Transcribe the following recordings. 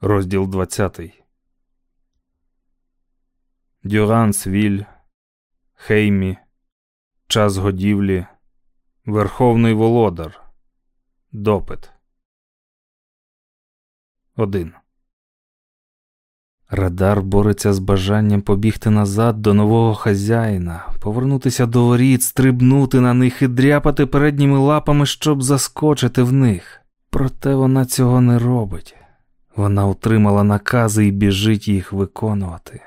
Розділ 20. Дюрансвіль, Хеймі, Час годівлі, Верховний Володар, Допит. 1. Радар бореться з бажанням побігти назад до нового хазяїна, повернутися до воріт, стрибнути на них і дряпати передніми лапами, щоб заскочити в них. Проте вона цього не робить. Вона отримала накази і біжить їх виконувати.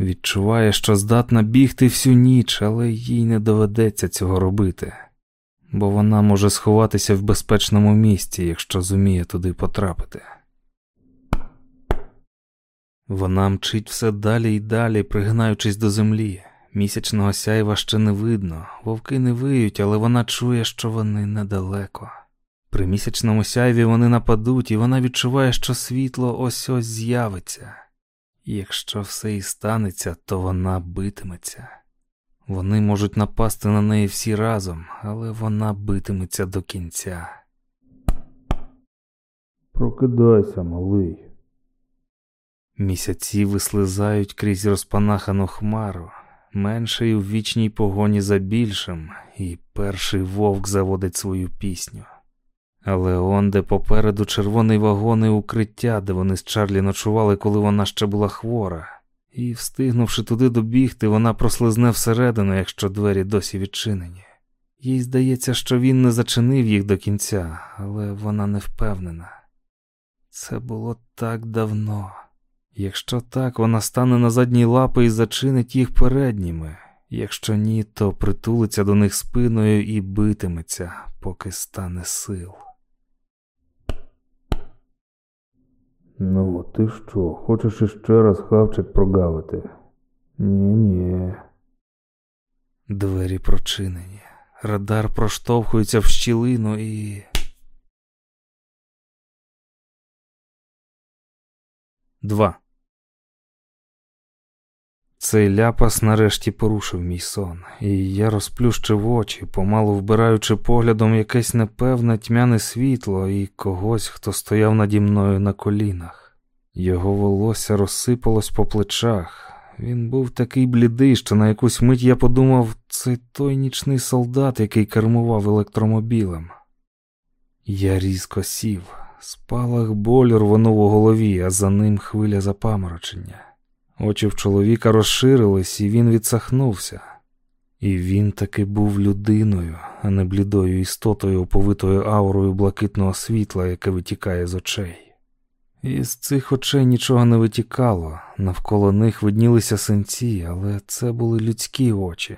Відчуває, що здатна бігти всю ніч, але їй не доведеться цього робити, бо вона може сховатися в безпечному місці, якщо зуміє туди потрапити. Вона мчить все далі й далі, пригинаючись до землі. Місячного сяйва ще не видно, вовки не виють, але вона чує, що вони недалеко. При місячному сяйві вони нападуть, і вона відчуває, що світло ось ось з'явиться. Якщо все і станеться, то вона битиметься. Вони можуть напасти на неї всі разом, але вона битиметься до кінця. Прокидайся, малий. Місяці вислизають крізь розпанахану хмару, менший у вічній погоні за більшим, і перший вовк заводить свою пісню. Але он де попереду червоний вагон і укриття, де вони з Чарлі ночували, коли вона ще була хвора, і, встигнувши туди добігти, вона прослизне всередину, якщо двері досі відчинені. Їй здається, що він не зачинив їх до кінця, але вона не впевнена. Це було так давно. Якщо так, вона стане на задні лапи і зачинить їх передніми. Якщо ні, то притулиться до них спиною і битиметься, поки стане сил. Ну, ти що, хочеш іще раз хавчик прогавити? Ні, ні. Двері прочинені. Радар проштовхується в щілину і. Два. Цей ляпас нарешті порушив мій сон, і я розплющив очі, помалу вбираючи поглядом якесь непевне тьмяне світло і когось, хто стояв наді мною на колінах. Його волосся розсипалось по плечах. Він був такий блідий, що на якусь мить я подумав, це той нічний солдат, який кермував електромобілем. Я різко сів, спалах болю рвонув у голові, а за ним хвиля запаморочення. Очі в чоловіка розширились, і він відсахнувся. І він таки був людиною, а не блідою істотою, оповитою аурою блакитного світла, яке витікає з очей. І з цих очей нічого не витікало, навколо них виднілися синці, але це були людські очі,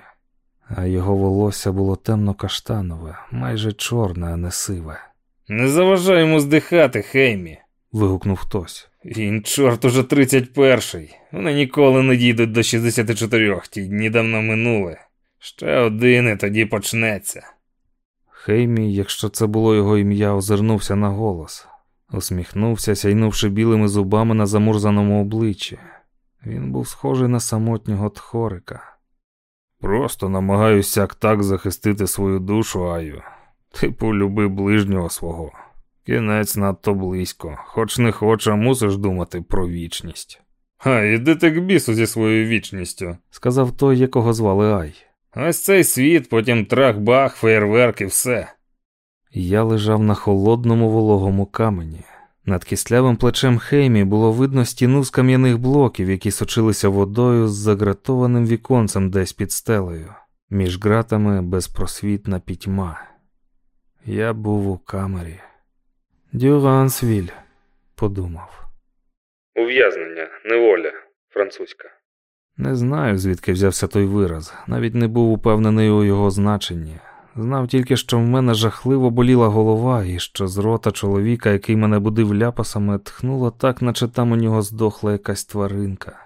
а його волосся було темно-каштанове, майже чорне, а не сиве. Не заважай йому здихати, Хеймі. вигукнув хтось. Він, чорт, уже 31-й. Вони ніколи не дійдуть до 64-х, ті дні давно минули. Ще один і тоді почнеться. Хеймі, якщо це було його ім'я, озирнувся на голос, усміхнувся, сяйнувши білими зубами на замурзаному обличчі. Він був схожий на самотнього тхорика. Просто намагаюся так захистити свою душу, Аю. Типу, люби ближнього свого. Кінець надто близько, хоч не хоч, мусиш думати про вічність. А, іди ти к бісу зі своєю вічністю, сказав той, якого звали Ай. Ось цей світ, потім трах-бах, феєрверк і все. Я лежав на холодному вологому камені. Над кислявим плечем Хеймі було видно стіну з кам'яних блоків, які сочилися водою з загратованим віконцем десь під стелею. Між ґратами безпросвітна пітьма. Я був у камері. Дюрансвіль, подумав. Ув'язнення, неволя, французька. Не знаю, звідки взявся той вираз, навіть не був упевнений у його значенні. Знав тільки, що в мене жахливо боліла голова, і що з рота чоловіка, який мене будив ляпасами, тхнуло так, наче там у нього здохла якась тваринка.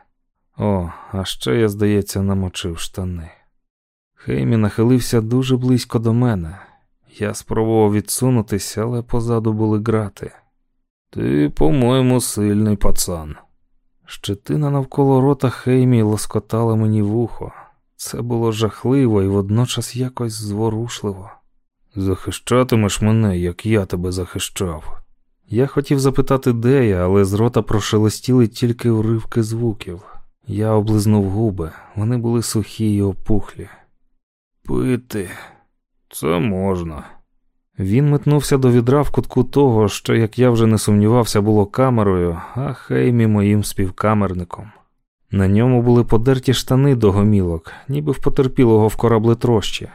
О, а ще я, здається, намочив штани. Хеймі нахилився дуже близько до мене. Я спробував відсунутися, але позаду були грати. Ти, по-моєму, сильний пацан. Щетина навколо рота Хеймі лоскотала мені вухо. Це було жахливо і водночас якось зворушливо. Захищатимеш мене, як я тебе захищав. Я хотів запитати, де я, але з рота прошелестіли тільки уривки звуків. Я облизнув губи, вони були сухі й опухлі. Пити, це можна. Він метнувся до відра в кутку того, що, як я вже не сумнівався, було камерою, а Хеймі моїм співкамерником. На ньому були подерті штани до гомілок, ніби в потерпілого в кораблетрощі.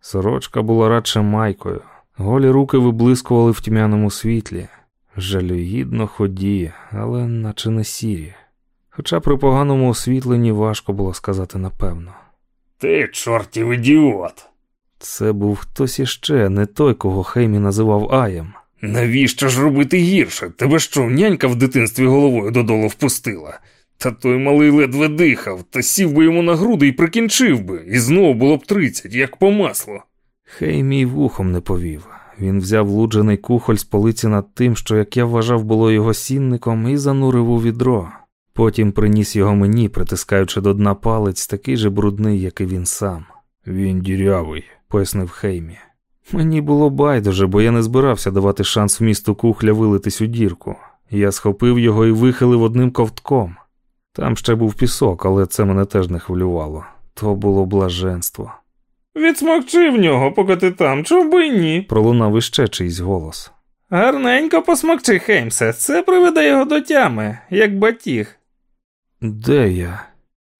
Сорочка була радше майкою, голі руки виблискували в тьмяному світлі, жалюгідно ході, але наче не сірі. Хоча при поганому освітленні важко було сказати напевно. Ти чортів ідіот. Це був хтось іще, не той, кого Хеймі називав Аєм. Навіщо ж робити гірше? Тебе що, нянька в дитинстві головою додолу впустила? Та той малий ледве дихав, та сів би йому на груди і прикінчив би, і знову було б тридцять, як по маслу. Хеймі вухом не повів. Він взяв луджений кухоль з полиці над тим, що, як я вважав, було його сінником, і занурив у відро. Потім приніс його мені, притискаючи до дна палець, такий же брудний, як і він сам. Він дірявий, пояснив Хеймі. Мені було байдуже, бо я не збирався давати шанс місту кухля вилитись у дірку. Я схопив його і вихилив одним ковтком. Там ще був пісок, але це мене теж не хвилювало. То було блаженство. Відсмокчи в нього, поки ти там, чому би й ні? Пролунав іще чийсь голос. Гарненько посмокчи, Хеймсе, це приведе його до тями, як батіг. Де я?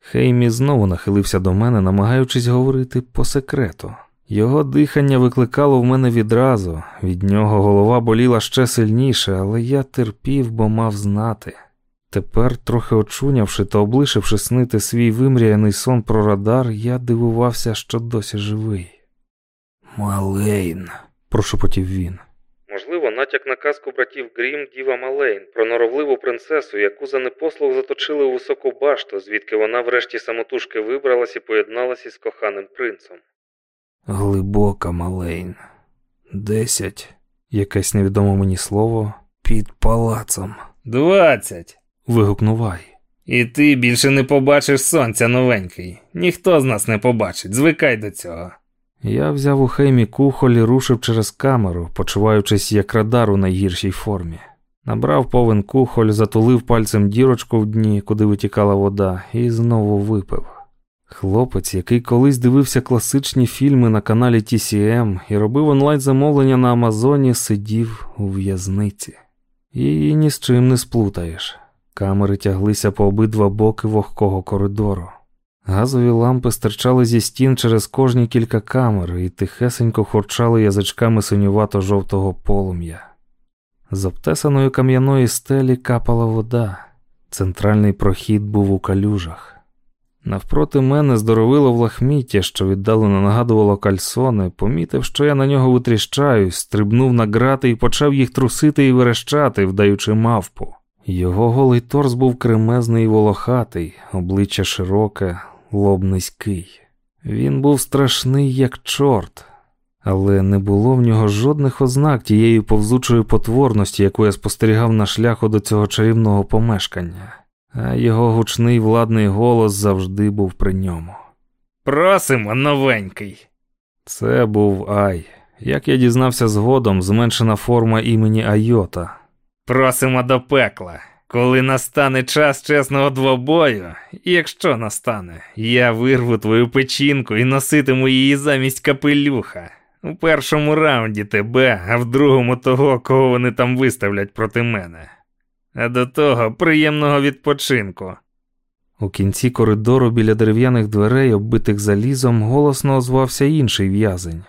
Хеймі знову нахилився до мене, намагаючись говорити по секрету. Його дихання викликало в мене відразу, від нього голова боліла ще сильніше, але я терпів, бо мав знати. Тепер, трохи очунявши та облишивши снити свій вимріяний сон про радар, я дивувався, що досі живий. Малейн, прошепотів він. Натяк на казку братів Грім Діва Малейн про норовливу принцесу, яку за непослух заточили у високу башту, звідки вона врешті самотужки вибралась і поєдналась із коханим принцем. Глибока Малейн. Десять, якесь невідоме мені слово, під палацом. Двадцять. вигукнув Ай. І ти більше не побачиш сонця новенький. Ніхто з нас не побачить, звикай до цього. Я взяв у Хеймі кухоль і рушив через камеру, почуваючись як радар у найгіршій формі. Набрав повен кухоль, затулив пальцем дірочку в дні, куди витікала вода, і знову випив. Хлопець, який колись дивився класичні фільми на каналі TCM і робив онлайн замовлення на Амазоні, сидів у в'язниці. Її ні з чим не сплутаєш. Камери тяглися по обидва боки вогкого коридору. Газові лампи стирчали зі стін через кожні кілька камер і тихесенько хорчали язичками синювато жовтого полум'я. З обтесаної кам'яної стелі капала вода. Центральний прохід був у калюжах. Навпроти мене здоровило в лахміття, що віддалено нагадувало кальсони, помітив, що я на нього витріщаюсь, стрибнув на грати і почав їх трусити і верещати, вдаючи мавпу. Його голий торс був кремезний і волохатий, обличчя широке, лоб низький. Він був страшний, як чорт, але не було в нього жодних ознак тієї повзучої потворності, яку я спостерігав на шляху до цього чарівного помешкання, а його гучний владний голос завжди був при ньому. Просимо, новенький. Це був Ай. Як я дізнався згодом, зменшена форма імені Айота. Просимо до пекла. Коли настане час чесного двобою, і якщо настане, я вирву твою печінку і носитиму її замість капелюха. У першому раунді тебе, а в другому того, кого вони там виставлять проти мене. А до того приємного відпочинку. У кінці коридору біля дерев'яних дверей, оббитих залізом, голосно озвався інший в'язень.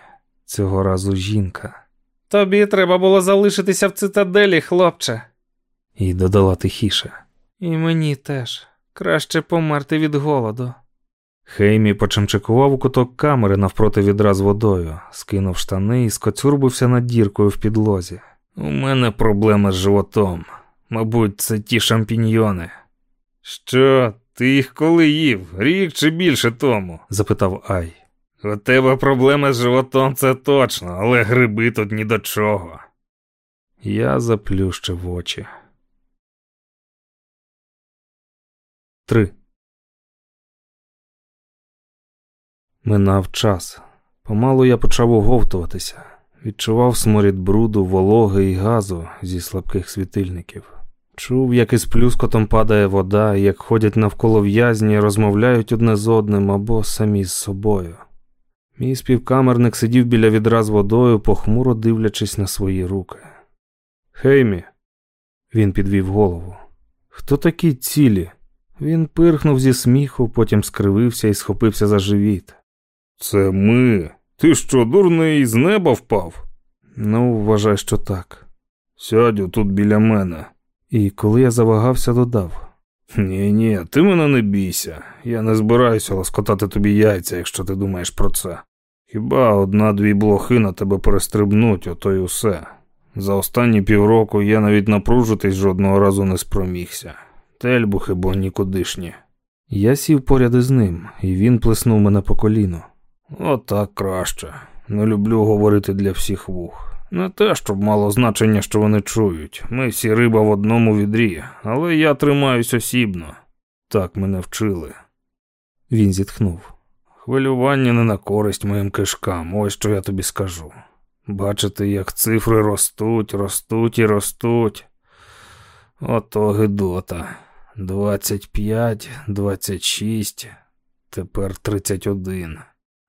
Цього разу жінка. Тобі треба було залишитися в цитаделі, хлопче. І додала тихіше. І мені теж. Краще померти від голоду. Хеймі почемчикував у куток камери навпроти відра з водою, скинув штани і скоцюрбився над діркою в підлозі. У мене проблеми з животом. Мабуть, це ті шампіньйони. Що, ти їх коли їв? Рік чи більше тому? запитав Ай. У тебе проблеми з животом, це точно, але гриби тут ні до чого. Я заплющив очі. 3. Минав час. Помалу я почав оговтуватися. Відчував сморід бруду, вологи і газу зі слабких світильників. Чув, як із плюскотом падає вода, як ходять навколо в'язні, розмовляють одне з одним або самі з собою. Мій співкамерник сидів біля відра з водою, похмуро дивлячись на свої руки. Хеймі, він підвів голову. Хто такі цілі? Він пирхнув зі сміху, потім скривився і схопився за живіт. Це ми. Ти що, дурний, з неба впав? Ну, вважай, що так. Сядь тут біля мене. І коли я завагався, додав. Ні, ні, ти мене не бійся. Я не збираюся лоскотати тобі яйця, якщо ти думаєш про це. Хіба одна-дві блохи на тебе перестрибнуть, ото й усе. За останні півроку я навіть напружитись жодного разу не спромігся. Тельбухи, бо нікудишні. Я сів поряд із ним, і він плеснув мене по коліну. Отак краще. Не люблю говорити для всіх вух. Не те, щоб мало значення, що вони чують. Ми всі риба в одному відрі, але я тримаюсь осібно. Так мене вчили. Він зітхнув. Хвилювання не на користь моїм кишкам, ось що я тобі скажу. Бачите, як цифри ростуть, ростуть і ростуть. Ото гидота. 25, 26, тепер 31.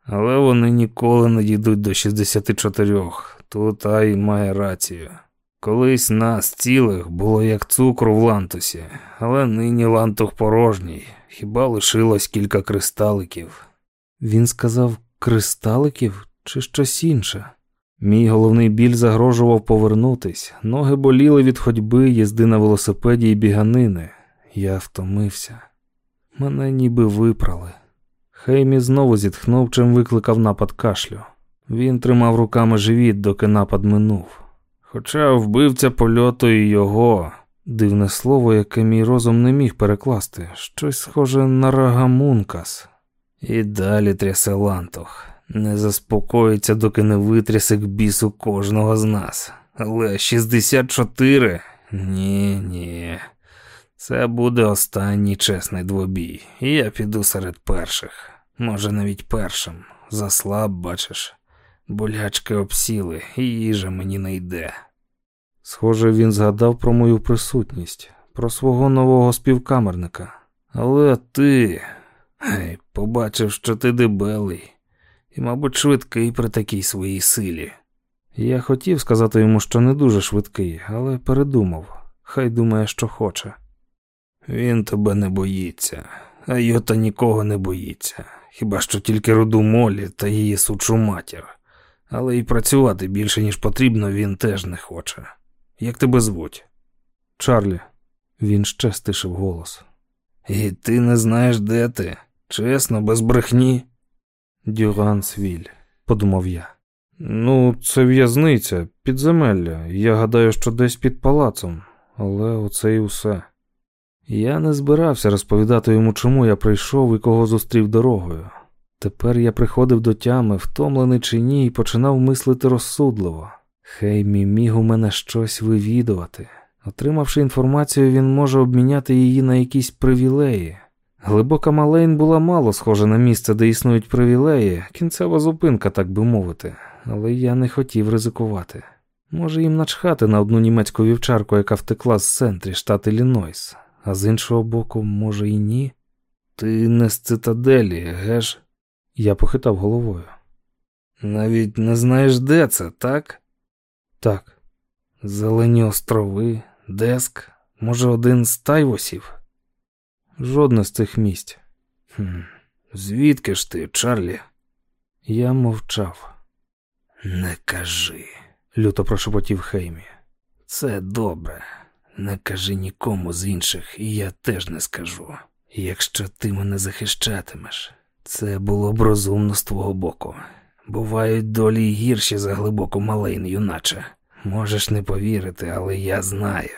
Але вони ніколи не дійдуть до 64. Тут Ай має рацію. Колись нас цілих було як цукру в лантусі, але нині лантух порожній, хіба лишилось кілька кристаликів. Він сказав кристаликів чи щось інше. Мій головний біль загрожував повернутись, ноги боліли від ходьби, їзди на велосипеді і біганини. Я втомився. Мене ніби випрали. Хеймі знову зітхнув, чим викликав напад кашлю. Він тримав руками живіт, доки напад минув. Хоча вбивця польоту і його, дивне слово, яке мій розум не міг перекласти, щось схоже на рагамункас. І далі трясе лантух. Не заспокоїться, доки не витрясе к бісу кожного з нас. Але 64? Ні, ні. Це буде останній чесний двобій, і я піду серед перших, може навіть першим. Заслаб, бачиш, болячки обсіли, і їжа мені не йде. Схоже, він згадав про мою присутність, про свого нового співкамерника. Але ти гей, побачив, що ти дебелий, і, мабуть, швидкий при такій своїй силі. Я хотів сказати йому, що не дуже швидкий, але передумав. Хай думає, що хоче. Він тебе не боїться, а йота нікого не боїться, хіба що тільки роду молі та її сучу матір. Але і працювати більше, ніж потрібно, він теж не хоче. Як тебе звуть? Чарлі. Він ще стишив голос. І ти не знаєш, де ти? Чесно, без брехні? Дюрансвіль, подумав я. Ну, це в'язниця, підземелля. Я гадаю, що десь під палацом, але оце і усе. Я не збирався розповідати йому, чому я прийшов і кого зустрів дорогою. Тепер я приходив до тями, втомлений чи ні, і починав мислити розсудливо. Хеймі міг у мене щось вивідувати. Отримавши інформацію, він може обміняти її на якісь привілеї. Глибока Малейн була мало схожа на місце, де існують привілеї, кінцева зупинка, так би мовити, але я не хотів ризикувати. Може їм начхати на одну німецьку вівчарку, яка втекла з центрі штат Іллінойс, а з іншого боку, може і ні. Ти не з цитаделі, геш? Я похитав головою. Навіть не знаєш, де це, так? Так. Зелені острови, Деск, може, один з тайвосів? Жодне з цих місць. Хм, Звідки ж ти, Чарлі? Я мовчав. Не кажи, люто прошепотів Хеймі. Це добре. Не кажи нікому з інших, і я теж не скажу. Якщо ти мене захищатимеш, це було б розумно з твого боку. Бувають долі гірші за глибоку малейн, юначе. Можеш не повірити, але я знаю.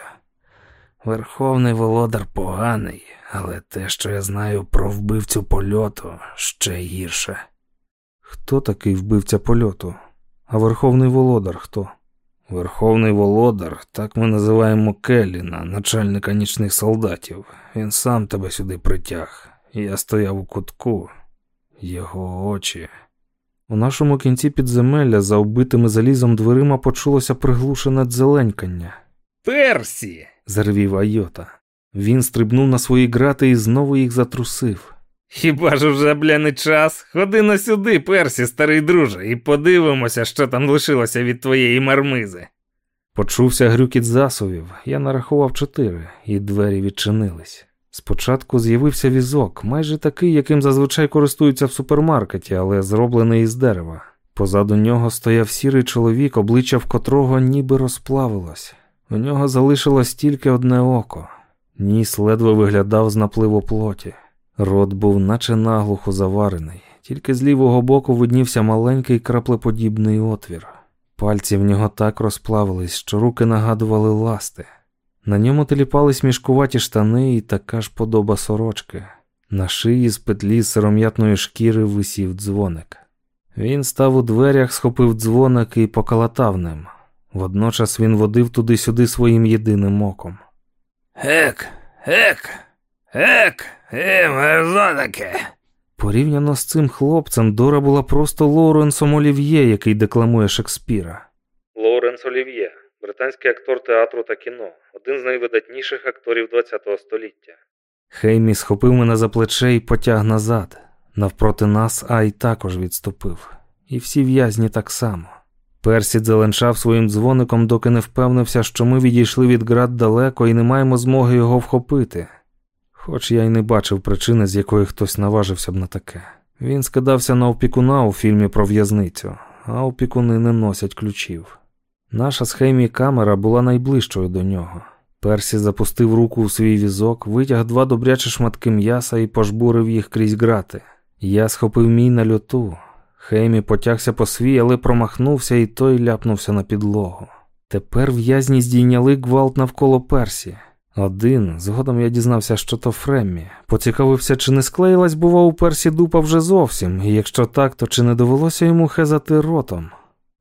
Верховний володар поганий, але те, що я знаю про вбивцю польоту, ще гірше. Хто такий вбивця польоту? А верховний володар хто? Верховний володар, так ми називаємо Келліна, начальника нічних солдатів. Він сам тебе сюди притяг. Я стояв у кутку, його очі. У нашому кінці підземелля за вбитими залізом дверима почулося приглушене дзеленькання. Персі! зарвів Айота. Він стрибнув на свої грати і знову їх затрусив. Хіба ж уже, бля, не час? Ходи на сюди, Персі, старий друже, і подивимося, що там лишилося від твоєї мармизи. Почувся грюкіт засувів, я нарахував чотири, і двері відчинились. Спочатку з'явився візок, майже такий, яким зазвичай користуються в супермаркеті, але зроблений із дерева. Позаду нього стояв сірий чоловік, обличчя в котрого ніби розплавилось. У нього залишилось тільки одне око. Ніс ледве виглядав з напливу плоті. Рот був наче наглухо заварений, тільки з лівого боку виднівся маленький краплеподібний отвір. Пальці в нього так розплавились, що руки нагадували ласти. На ньому теліпались мішкуваті штани і така ж подоба сорочки. На шиї з петлі сиром'ятної шкіри висів дзвоник. Він став у дверях, схопив дзвоник і покалатав ним. Водночас він водив туди-сюди своїм єдиним оком. Ек, ек, ек, е, мерзо. Порівняно з цим хлопцем, Дора була просто Лоуренсом Олів'є, який декламує Шекспіра. Лоуренс Олів'є, британський актор театру та кіно, один з найвидатніших акторів ХХ століття. Хеймі схопив мене за плече і потяг назад. Навпроти нас Ай також відступив, і всі в'язні так само. Персі зеленшав своїм дзвоником, доки не впевнився, що ми відійшли від град далеко і не маємо змоги його вхопити. Хоч я й не бачив причини, з якої хтось наважився б на таке. Він скидався на опікуна у фільмі про в'язницю, а опікуни не носять ключів. Наша схемі камера була найближчою до нього. Персі запустив руку у свій візок, витяг два добрячі шматки м'яса і пожбурив їх крізь грати. Я схопив мій на льоту. Хеймі потягся по свій, але промахнувся, і той ляпнувся на підлогу. Тепер в'язні здійняли гвалт навколо Персі. Один, згодом я дізнався, що то Фреммі. Поцікавився, чи не склеїлась, бува, у персі дупа вже зовсім, і якщо так, то чи не довелося йому хезати ротом.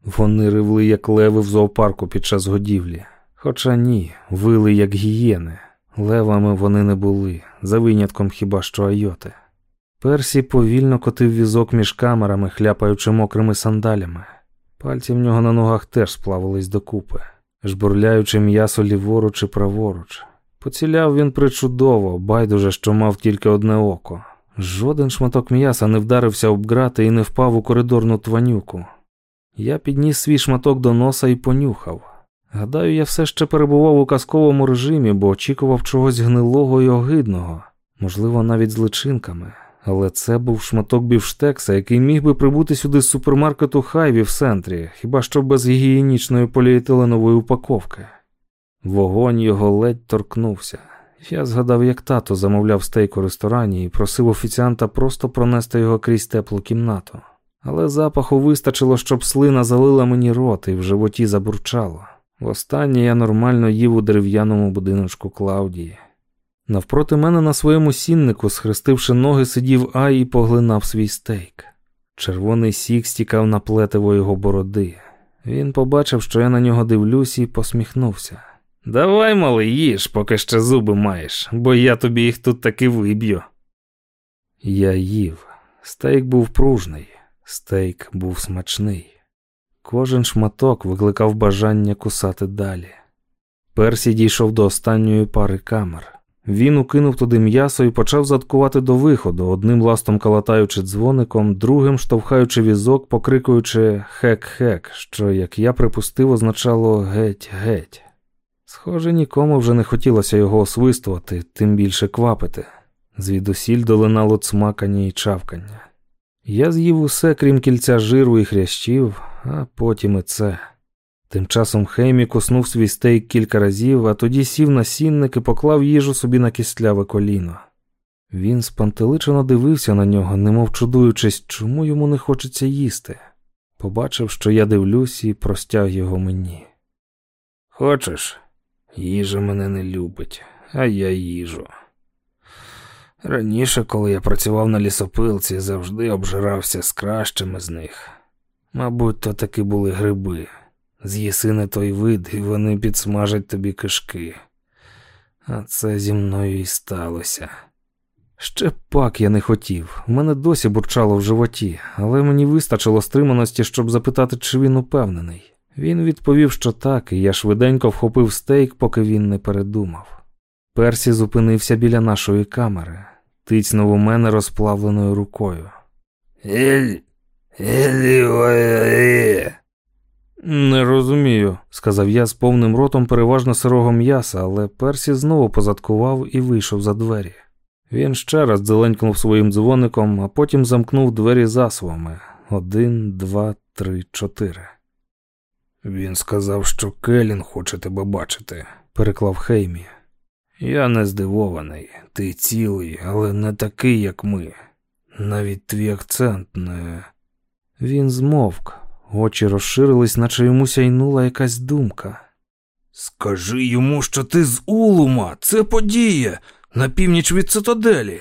Вони ривли, як леви в зоопарку під час годівлі. Хоча ні, вили, як гієни. Левами вони не були, за винятком хіба що айоти. Персі повільно котив візок між камерами, хляпаючи мокрими сандалями. Пальці в нього на ногах теж сплавились докупи, жбурляючи м'ясо ліворуч і праворуч. Поціляв він причудово, байдуже, що мав тільки одне око. Жоден шматок м'яса не вдарився об грати і не впав у коридорну тванюку. Я підніс свій шматок до носа і понюхав. Гадаю, я все ще перебував у казковому режимі, бо очікував чогось гнилого і огидного, можливо, навіть з личинками. Але це був шматок бівштекса, який міг би прибути сюди з супермаркету Хайві в центрі, хіба що без гігієнічної поліетиленової упаковки. Вогонь його ледь торкнувся. Я згадав, як тато замовляв стейк у ресторані і просив офіціанта просто пронести його крізь теплу кімнату. Але запаху вистачило, щоб слина залила мені рот і в животі забурчало. Востаннє я нормально їв у дерев'яному будиночку Клаудії. Навпроти мене на своєму сіннику, схрестивши ноги, сидів Ай і поглинав свій стейк. Червоний сік стікав на плетиво його бороди. Він побачив, що я на нього дивлюсь, і посміхнувся. Давай, малий, їж, поки ще зуби маєш, бо я тобі їх тут таки виб'ю. Я їв. Стейк був пружний, стейк був смачний. Кожен шматок викликав бажання кусати далі. Персі дійшов до останньої пари камер. Він укинув туди м'ясо і почав задкувати до виходу, одним ластом калатаючи дзвоником, другим штовхаючи візок, покрикуючи хек-хек, що, як я припустив, означало геть-геть. Схоже, нікому вже не хотілося його освистувати, тим більше квапити. Звідусіль долинало цмакання і чавкання. Я з'їв усе, крім кільця жиру і хрящів, а потім і це. Тим часом Хеймі куснув свій стейк кілька разів, а тоді сів на сінник і поклав їжу собі на кістляве коліно. Він спантеличено дивився на нього, немов чудуючись, чому йому не хочеться їсти. Побачив, що я дивлюсь, і простяг його мені. Хочеш? Їжа мене не любить, а я їжу. Раніше, коли я працював на лісопилці, завжди обжирався з кращими з них. Мабуть, то таки були гриби. З'їси не той вид, і вони підсмажать тобі кишки. А це зі мною і сталося. Ще пак я не хотів. У мене досі бурчало в животі, але мені вистачило стриманості, щоб запитати, чи він упевнений. Він відповів, що так, і я швиденько вхопив стейк, поки він не передумав. Персі зупинився біля нашої камери, тицьнув у мене розплавленою рукою. Ель. Елі. Не розумію, сказав я з повним ротом переважно сирого м'яса, але Персі знову позадкував і вийшов за двері. Він ще раз дзеленькнув своїм дзвоником, а потім замкнув двері засувами. Один, два, три, чотири. Він сказав, що Келін хоче тебе бачити, переклав Хеймі. Я не здивований. Ти цілий, але не такий, як ми. Навіть твій акцент не. Він змовк, очі розширились, наче йому сяйнула якась думка. Скажи йому, що ти з Улума, це подія на північ від цитаделі.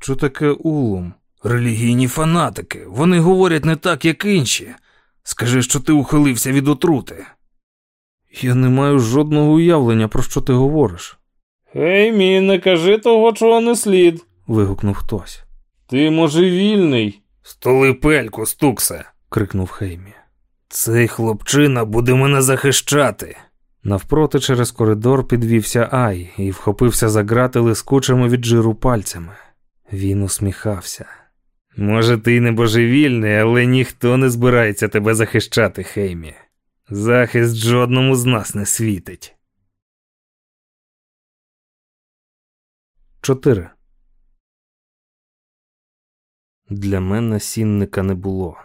Що таке Улум? Релігійні фанатики. Вони говорять не так, як інші. Скажи, що ти ухилився від отрути. Я не маю жодного уявлення, про що ти говориш. Гей, мій, не кажи того, чого не слід. вигукнув хтось. Ти, може, вільний. Столи пельку, стуксе. крикнув Хеймі. Цей хлопчина буде мене захищати. Навпроти через коридор підвівся Ай і вхопився за грати лискучими від жиру пальцями. Він усміхався. Може, ти не божевільний, але ніхто не збирається тебе захищати, Хеймі. Захист жодному з нас не світить. 4. Для мене сінника не було.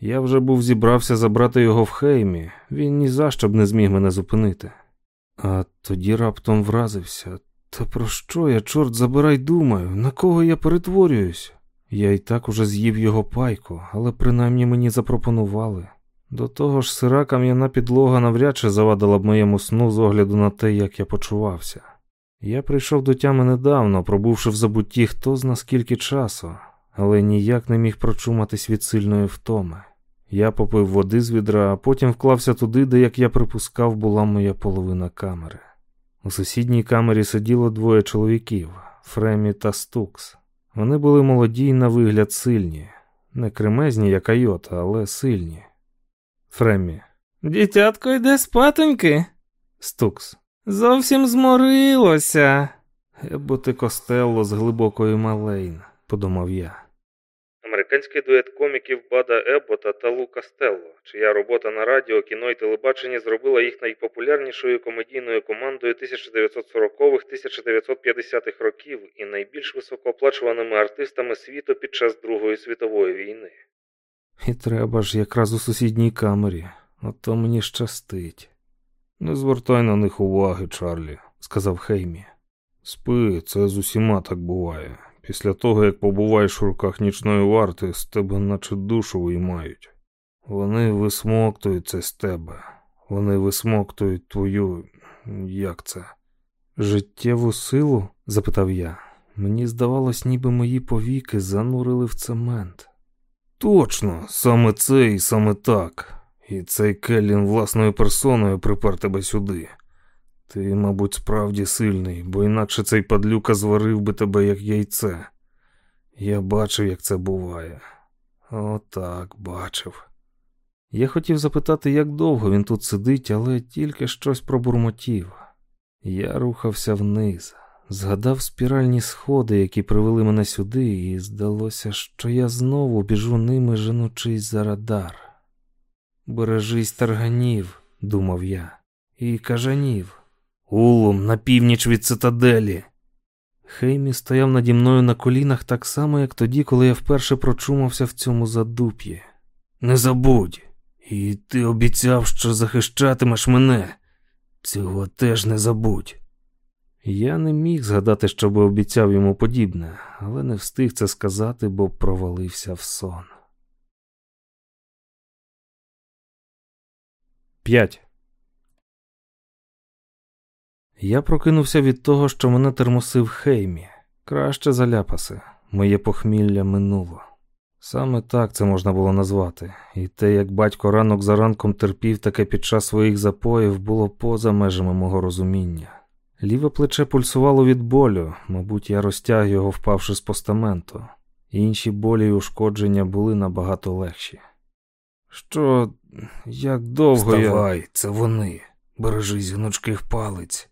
Я вже був зібрався забрати його в Хеймі, він ні за що б не зміг мене зупинити. А тоді раптом вразився. Та про що я, чорт забирай, думаю, на кого я перетворююсь? Я й так уже з'їв його пайку, але принаймні мені запропонували. До того ж, сира кам'яна підлога навряд чи завадила б моєму сну з огляду на те, як я почувався. Я прийшов до тями недавно, пробувши в забутті хто зна скільки часу, але ніяк не міг прочуматись від сильної втоми. Я попив води з відра, а потім вклався туди, де, як я припускав, була моя половина камери. У сусідній камері сиділо двоє чоловіків Фремі та Стукс. Вони були молоді й на вигляд сильні, не кремезні, як айота, але сильні. Фремі. Дітятко йде спатоньки. Стукс. Зовсім зморилося. Еббот і Костелло з глибокої Малейн, подумав я. Американський дует коміків Бада Еббота та Лу Костелло, чия робота на радіо, кіно і телебаченні зробила їх найпопулярнішою комедійною командою 1940-х-1950-х років і найбільш високооплачуваними артистами світу під час Другої світової війни. І треба ж якраз у сусідній камері, ото мені щастить. Не звертай на них уваги, Чарлі, сказав Хеймі. Спи, це з усіма так буває. Після того, як побуваєш у руках нічної варти, з тебе наче душу виймають. Вони висмоктують це з тебе, вони висмоктують твою. як це? Життєву силу? запитав я. Мені здавалось, ніби мої повіки занурили в цемент. Точно, саме це і саме так. І цей Келлін власною персоною припер тебе сюди. Ти, мабуть, справді сильний, бо інакше цей падлюка зварив би тебе як яйце. Я бачив, як це буває. Отак, бачив. Я хотів запитати, як довго він тут сидить, але тільки щось пробурмотів. Я рухався вниз, згадав спіральні сходи, які привели мене сюди, і здалося, що я знову біжу ними, женучись за радар. Бережись тарганів, думав я, і кажанів. Улум на північ від цитаделі. Хеймі стояв наді мною на колінах так само, як тоді, коли я вперше прочумався в цьому задуп'ї. Не забудь, і ти обіцяв, що захищатимеш мене. Цього теж не забудь. Я не міг згадати, щоб обіцяв йому подібне, але не встиг це сказати, бо провалився в сон. 5. Я прокинувся від того, що мене термосив Хеймі. Краще заляпаси. Моє похмілля минуло. Саме так це можна було назвати, і те, як батько ранок за ранком терпів таке під час своїх запоїв, було поза межами мого розуміння. Ліве плече пульсувало від болю, мабуть, я розтяг його, впавши з постаменту. Інші болі й ушкодження були набагато легші. Що, як довго Вставай, я... це вони. Бережись гнучких палець.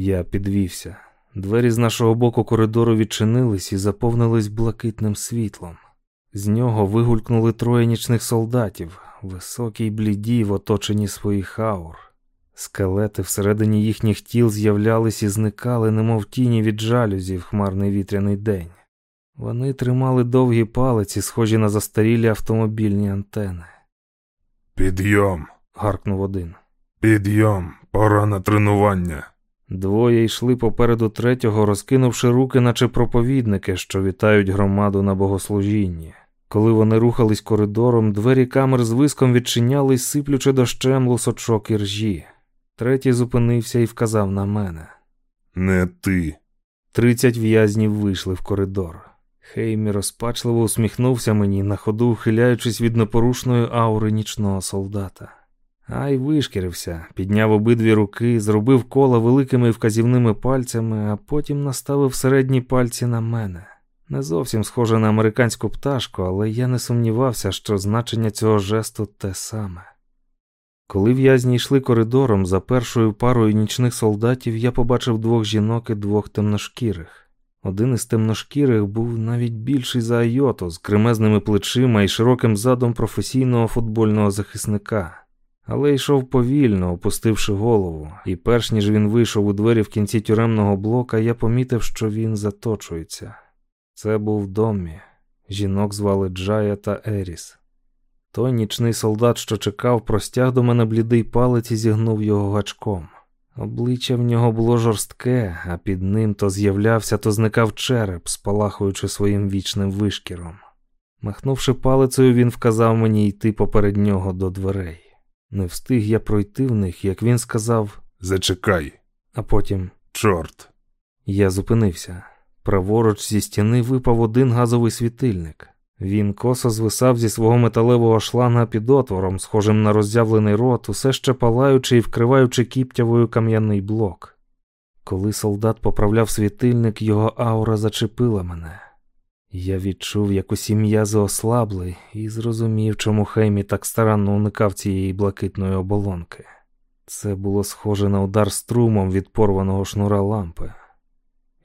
Я підвівся. Двері з нашого боку коридору відчинились і заповнились блакитним світлом. З нього вигулькнули троє нічних солдатів, високі й бліді в оточенні своїх аур. Скелети всередині їхніх тіл з'являлись і зникали, немов тіні від жалюзі в хмарний вітряний день. Вони тримали довгі палиці, схожі на застарілі автомобільні антени. Підйом, Гаркнув один. підйом, пора на тренування. Двоє йшли попереду третього, розкинувши руки, наче проповідники, що вітають громаду на богослужінні. Коли вони рухались коридором, двері камер з виском відчинялись, сиплючи дощем лусочок і ржі. Третій зупинився і вказав на мене. Не ти. Тридцять в'язнів вийшли в коридор. Хеймі розпачливо усміхнувся мені, на ходу ухиляючись від непорушної аури нічного солдата. Ай вишкірився, підняв обидві руки, зробив кола великими вказівними пальцями, а потім наставив середні пальці на мене. Не зовсім схоже на американську пташку, але я не сумнівався, що значення цього жесту те саме. Коли в'язні йшли коридором за першою парою нічних солдатів, я побачив двох жінок і двох темношкірих. Один із темношкірих був навіть більший за Айоту, з кремезними плечима і широким задом професійного футбольного захисника, але йшов повільно, опустивши голову, і перш ніж він вийшов у двері в кінці тюремного блока, я помітив, що він заточується. Це був Доммі. Жінок звали Джая та Еріс. Той нічний солдат, що чекав, простяг до мене блідий палець і зігнув його гачком. Обличчя в нього було жорстке, а під ним то з'являвся, то зникав череп, спалахуючи своїм вічним вишкіром. Махнувши палицею, він вказав мені йти поперед нього до дверей. Не встиг я пройти в них, як він сказав, Зачекай, а потім чорт. я зупинився. Праворуч зі стіни випав один газовий світильник. Він косо звисав зі свого металевого шланга під отвором, схожим на роззявлений рот, усе ще палаючи і вкриваючи кіптявою кам'яний блок. Коли солдат поправляв світильник, його аура зачепила мене. Я відчув, як усі м'язи ослабли, і зрозумів, чому Хеймі так старанно уникав цієї блакитної оболонки. Це було схоже на удар струмом від порваного шнура лампи.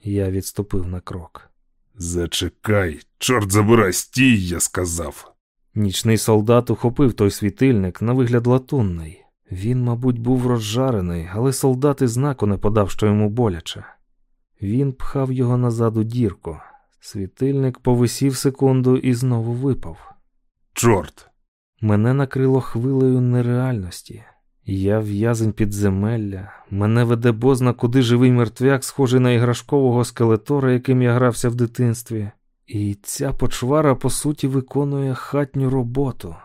Я відступив на крок. Зачекай, чорт забирай, стій, я сказав. Нічний солдат ухопив той світильник на вигляд латунний. Він, мабуть, був розжарений, але солдат і знаку не подав, що йому боляче. Він пхав його назад у дірку. Світильник повисів секунду і знову випав. Чорт. Мене накрило хвилею нереальності. Я в'язень підземелля, мене веде бозна, куди живий мертвяк, схожий на іграшкового скелетора, яким я грався в дитинстві. І ця почвара, по суті, виконує хатню роботу.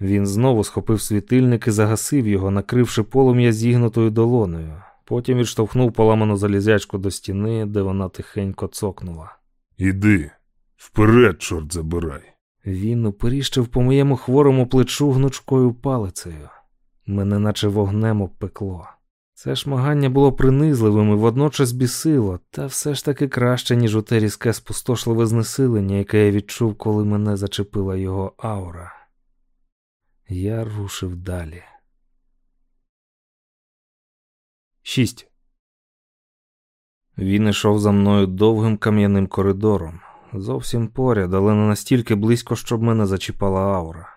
Він знову схопив світильник і загасив його, накривши полум'я зігнутою долоною. Потім відштовхнув поламану залізячку до стіни, де вона тихенько цокнула. Іди, вперед, чорт забирай. Він уперіщив по моєму хворому плечу гнучкою палицею. Мене наче вогнем обпекло. Це шмагання було принизливим і водночас бісило, та все ж таки краще, ніж у те різке спустошливе знесилення, яке я відчув, коли мене зачепила його аура. Я рушив далі. 6. Він ішов за мною довгим кам'яним коридором, зовсім поряд, але не настільки близько, щоб мене зачіпала аура.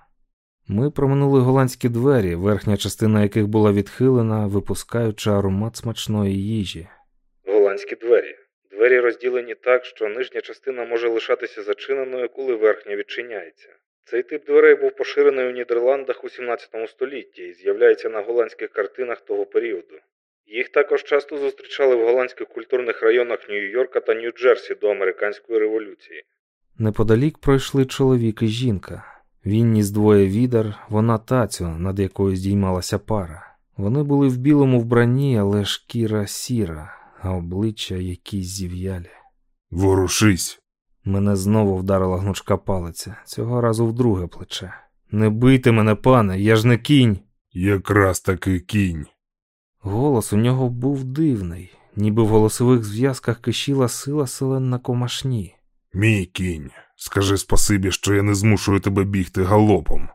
Ми проминули голландські двері, верхня частина яких була відхилена, випускаючи аромат смачної їжі. Голландські двері. Двері розділені так, що нижня частина може лишатися зачиненою, коли верхня відчиняється. Цей тип дверей був поширений у Нідерландах у 17 столітті і з'являється на голландських картинах того періоду. Їх також часто зустрічали в голландських культурних районах Нью-Йорка та Нью-Джерсі до американської революції. Неподалік пройшли чоловік і жінка. Він ніс двоє відер, вона тацю, над якою здіймалася пара. Вони були в білому вбранні, але шкіра сіра, а обличчя якісь зів'ялі. Ворушись. Мене знову вдарила гнучка палиця, цього разу в друге плече. Не бийте мене, пане, я ж не кінь. Якраз таки кінь. Голос у нього був дивний, ніби в голосових зв'язках кишіла сила селен на комашні. Мій кінь, скажи спасибі, що я не змушую тебе бігти галопом.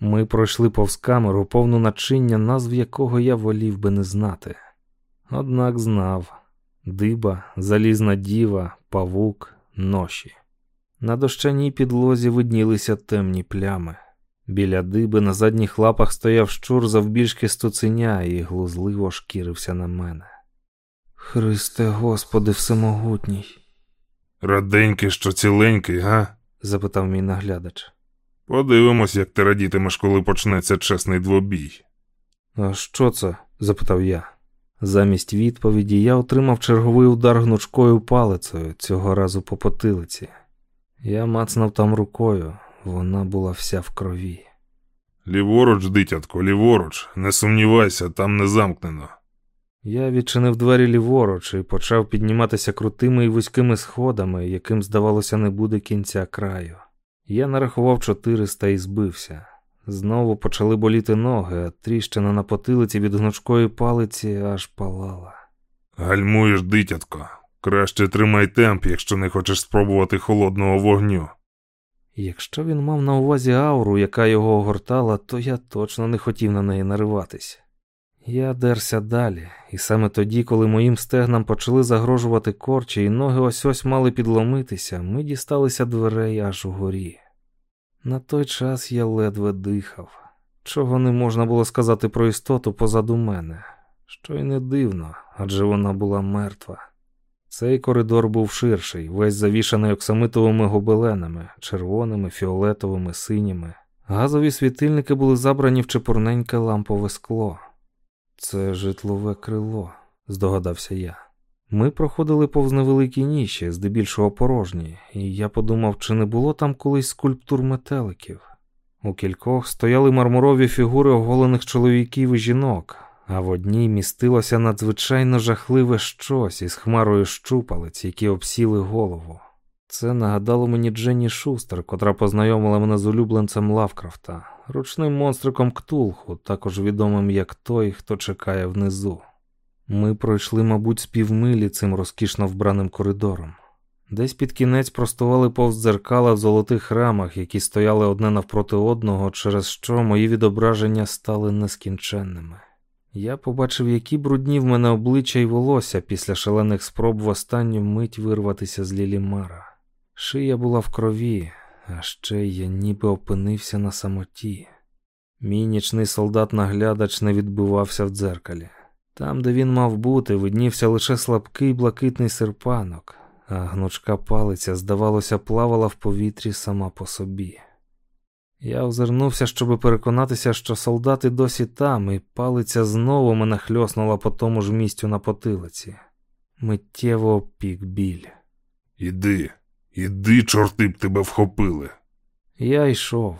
Ми пройшли повз камеру, повну начиння, назв якого я волів би не знати. Однак знав диба, залізна діва, павук, ноші. На дощаній підлозі виднілися темні плями. Біля диби на задніх лапах стояв щур завбільшки стуценя і глузливо шкірився на мене. Христе Господи, всемогутній, Раденький, що ціленький, га? запитав мій наглядач. Подивимось, як ти радітимеш, коли почнеться чесний двобій. А що це? запитав я. Замість відповіді я отримав черговий удар гнучкою палицею, цього разу по потилиці. Я мацнув там рукою, вона була вся в крові. Ліворуч, дитятко, ліворуч, не сумнівайся, там не замкнено. Я відчинив двері ліворуч і почав підніматися крутими і вузькими сходами, яким, здавалося, не буде кінця краю. Я нарахував 400 і збився. Знову почали боліти ноги, а тріщина на потилиці від гнучкої палиці аж палала. Гальмуєш, дитятко. Краще тримай темп, якщо не хочеш спробувати холодного вогню. Якщо він мав на увазі ауру, яка його огортала, то я точно не хотів на неї нариватись. Я дерся далі, і саме тоді, коли моїм стегнам почали загрожувати корчі, і ноги ось ось мали підломитися, ми дісталися дверей аж угорі. На той час я ледве дихав, чого не можна було сказати про істоту позаду мене, що й не дивно, адже вона була мертва. Цей коридор був ширший, весь завішаний оксамитовими гобеленами, червоними, фіолетовими, синіми. Газові світильники були забрані в чепурненьке лампове скло. Це житлове крило, здогадався я. Ми проходили повз невеликі ніші, здебільшого порожні, і я подумав, чи не було там колись скульптур метеликів. У кількох стояли мармурові фігури оголених чоловіків і жінок, а в одній містилося надзвичайно жахливе щось із хмарою щупалець, які обсіли голову. Це нагадало мені Дженні Шустер, котра познайомила мене з улюбленцем Лавкрафта, ручним монстриком Ктулху, також відомим як той, хто чекає внизу. Ми пройшли, мабуть, з півмилі цим розкішно вбраним коридором. Десь під кінець простували повз дзеркала в золотих рамах, які стояли одне навпроти одного, через що мої відображення стали нескінченними. Я побачив, які брудні в мене обличчя й волосся після шалених спроб в останню мить вирватися з Лілімара. Шия була в крові, а ще я ніби опинився на самоті. Мій нічний солдат-наглядач не відбивався в дзеркалі. Там, де він мав бути, виднівся лише слабкий блакитний серпанок, а гнучка палиця, здавалося, плавала в повітрі сама по собі. Я озирнувся, щоб переконатися, що солдати досі там, і палиця знову мене хльоснула по тому ж місцю на потилиці. Миттєво опік біль. Іди, іди, чорти б тебе вхопили. Я йшов.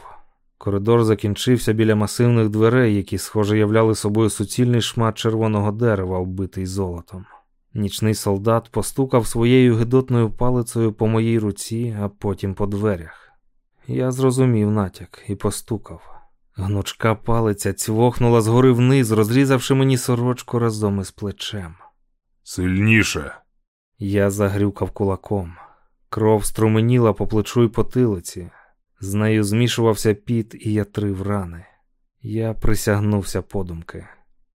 Коридор закінчився біля масивних дверей, які, схоже, являли собою суцільний шмат червоного дерева, оббитий золотом. Нічний солдат постукав своєю гидотною палицею по моїй руці, а потім по дверях. Я зрозумів натяк і постукав. Гнучка палиця цвохнула згори вниз, розрізавши мені сорочку разом із плечем. Сильніше. Я загрюкав кулаком. Кров струменіла по плечу й потилиці. З нею змішувався піт, і я трив рани. Я присягнувся подумки.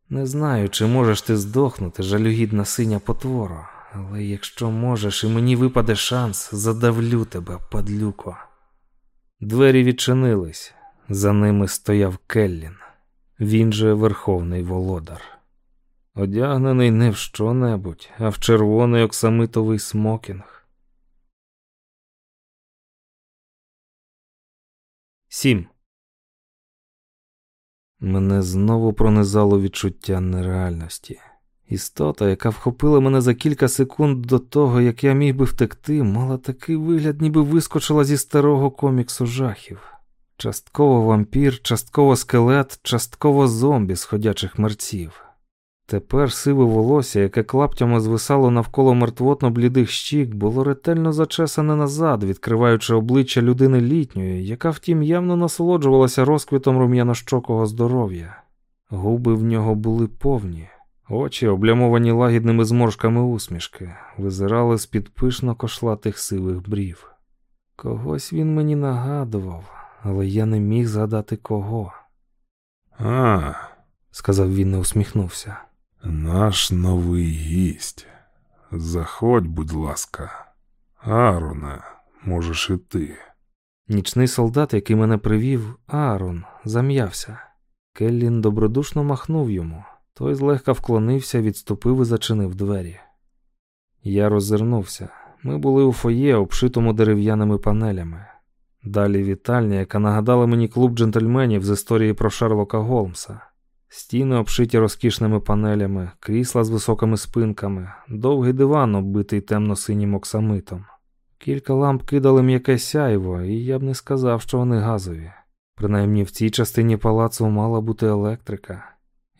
Не знаю, чи можеш ти здохнути, жалюгідна синя потвора, але якщо можеш і мені випаде шанс, задавлю тебе, падлюко. Двері відчинились, за ними стояв Келлін. Він же верховний володар. Одягнений не в що-небудь, а в червоний оксамитовий смокінг. Сім. Мене знову пронизало відчуття нереальності. Істота, яка вхопила мене за кілька секунд до того, як я міг би втекти, мала такий вигляд, ніби вискочила зі старого коміксу жахів. Частково вампір, частково скелет, частково зомбі з ходячих мерців. Тепер сиве волосся, яке клаптями звисало навколо мертвотно блідих щік, було ретельно зачесане назад, відкриваючи обличчя людини літньої, яка, втім, явно насолоджувалася розквітом рум'янощокого здоров'я. Губи в нього були повні, Очі, облямовані лагідними зморшками усмішки, визирали з-під пишно кошлатих сивих брів. Когось він мені нагадував, але я не міг згадати кого, А, сказав він і усміхнувся. наш новий гість. Заходь, будь ласка. Ароне, можеш і ти. Нічний солдат, який мене привів, Аарон, зам'явся. Келлін добродушно махнув йому. Той злегка вклонився, відступив і зачинив двері. Я роззирнувся. Ми були у фоє, обшитому дерев'яними панелями. Далі вітальня, яка нагадала мені клуб джентльменів з історії про Шерлока Голмса. Стіни обшиті розкішними панелями, крісла з високими спинками, довгий диван, оббитий темно-синім оксамитом. Кілька ламп кидали м'яке сяйво, і я б не сказав, що вони газові. Принаймні в цій частині палацу мала бути електрика.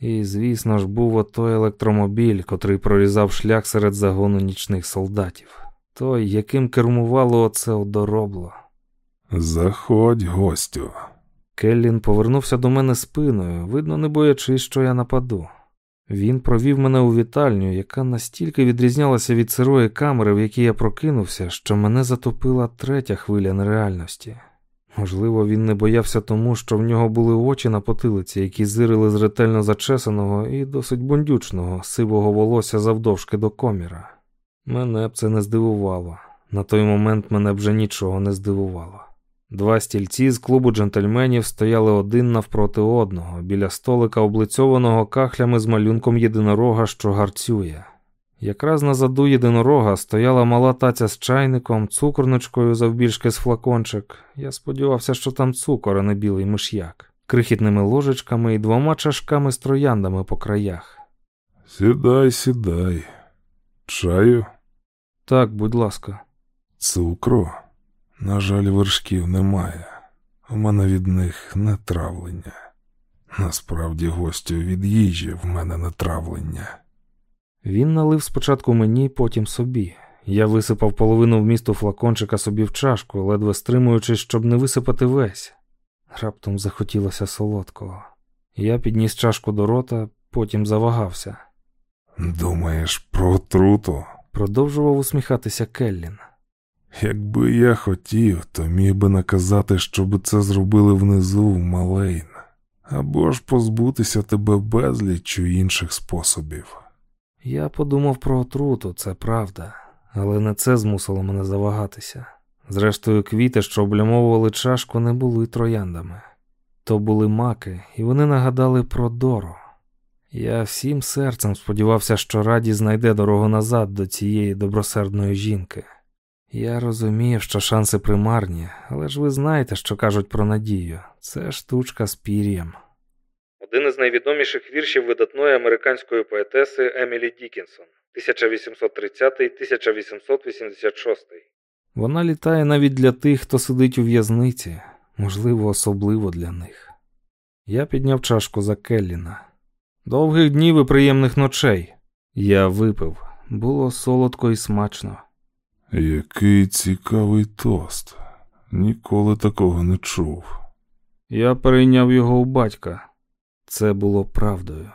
І, звісно ж, був отой електромобіль, котрий прорізав шлях серед загону нічних солдатів. Той, яким кермувало оце одоробло. Заходь, гостю. Келлін повернувся до мене спиною, видно, не боячись, що я нападу. Він провів мене у вітальню, яка настільки відрізнялася від сирої камери, в якій я прокинувся, що мене затопила третя хвиля нереальності. Можливо, він не боявся тому, що в нього були очі на потилиці, які зирили з ретельно зачесаного і досить бундючного сивого волосся завдовжки до коміра. Мене б це не здивувало. На той момент мене б вже нічого не здивувало. Два стільці з клубу джентльменів стояли один навпроти одного, біля столика, облицьованого кахлями з малюнком єдинорога, що гарцює. Якраз на заду єдинорога стояла мала таця з чайником, цукорничкою завбільшки з флакончик. Я сподівався, що там цукор, а не білий миш'як, крихітними ложечками і двома чашками з трояндами по краях. Сідай, сідай. Чаю, Так, будь ласка. цукру. На жаль, вершків немає. У мене від них не травлення. Насправді, гостю від їжі в мене не травлення. Він налив спочатку мені, потім собі. Я висипав половину вмісту флакончика собі в чашку, ледве стримуючись, щоб не висипати весь. Раптом захотілося солодкого. Я підніс чашку до рота, потім завагався. Думаєш про отруту? Продовжував усміхатися Келлін. Якби я хотів, то міг би наказати, щоб це зробили внизу в Малейн, або ж позбутися тебе безліччю інших способів. Я подумав про отруту, це правда, але не це змусило мене завагатися. Зрештою, квіти, що облямовували чашку, не були трояндами. То були маки, і вони нагадали про Дору. Я всім серцем сподівався, що Раді знайде дорогу назад до цієї добросердної жінки. Я розумів, що шанси примарні, але ж ви знаєте, що кажуть про надію. Це штучка з пір'ям. Один із найвідоміших віршів видатної американської поетеси Емілі Дікінсон 1830-1886. Вона літає навіть для тих, хто сидить у в'язниці, можливо, особливо для них. Я підняв чашку за Келліна. Довгих днів і приємних ночей. Я випив. Було солодко і смачно. Який цікавий тост. Ніколи такого не чув. Я перейняв його у батька. Це було правдою.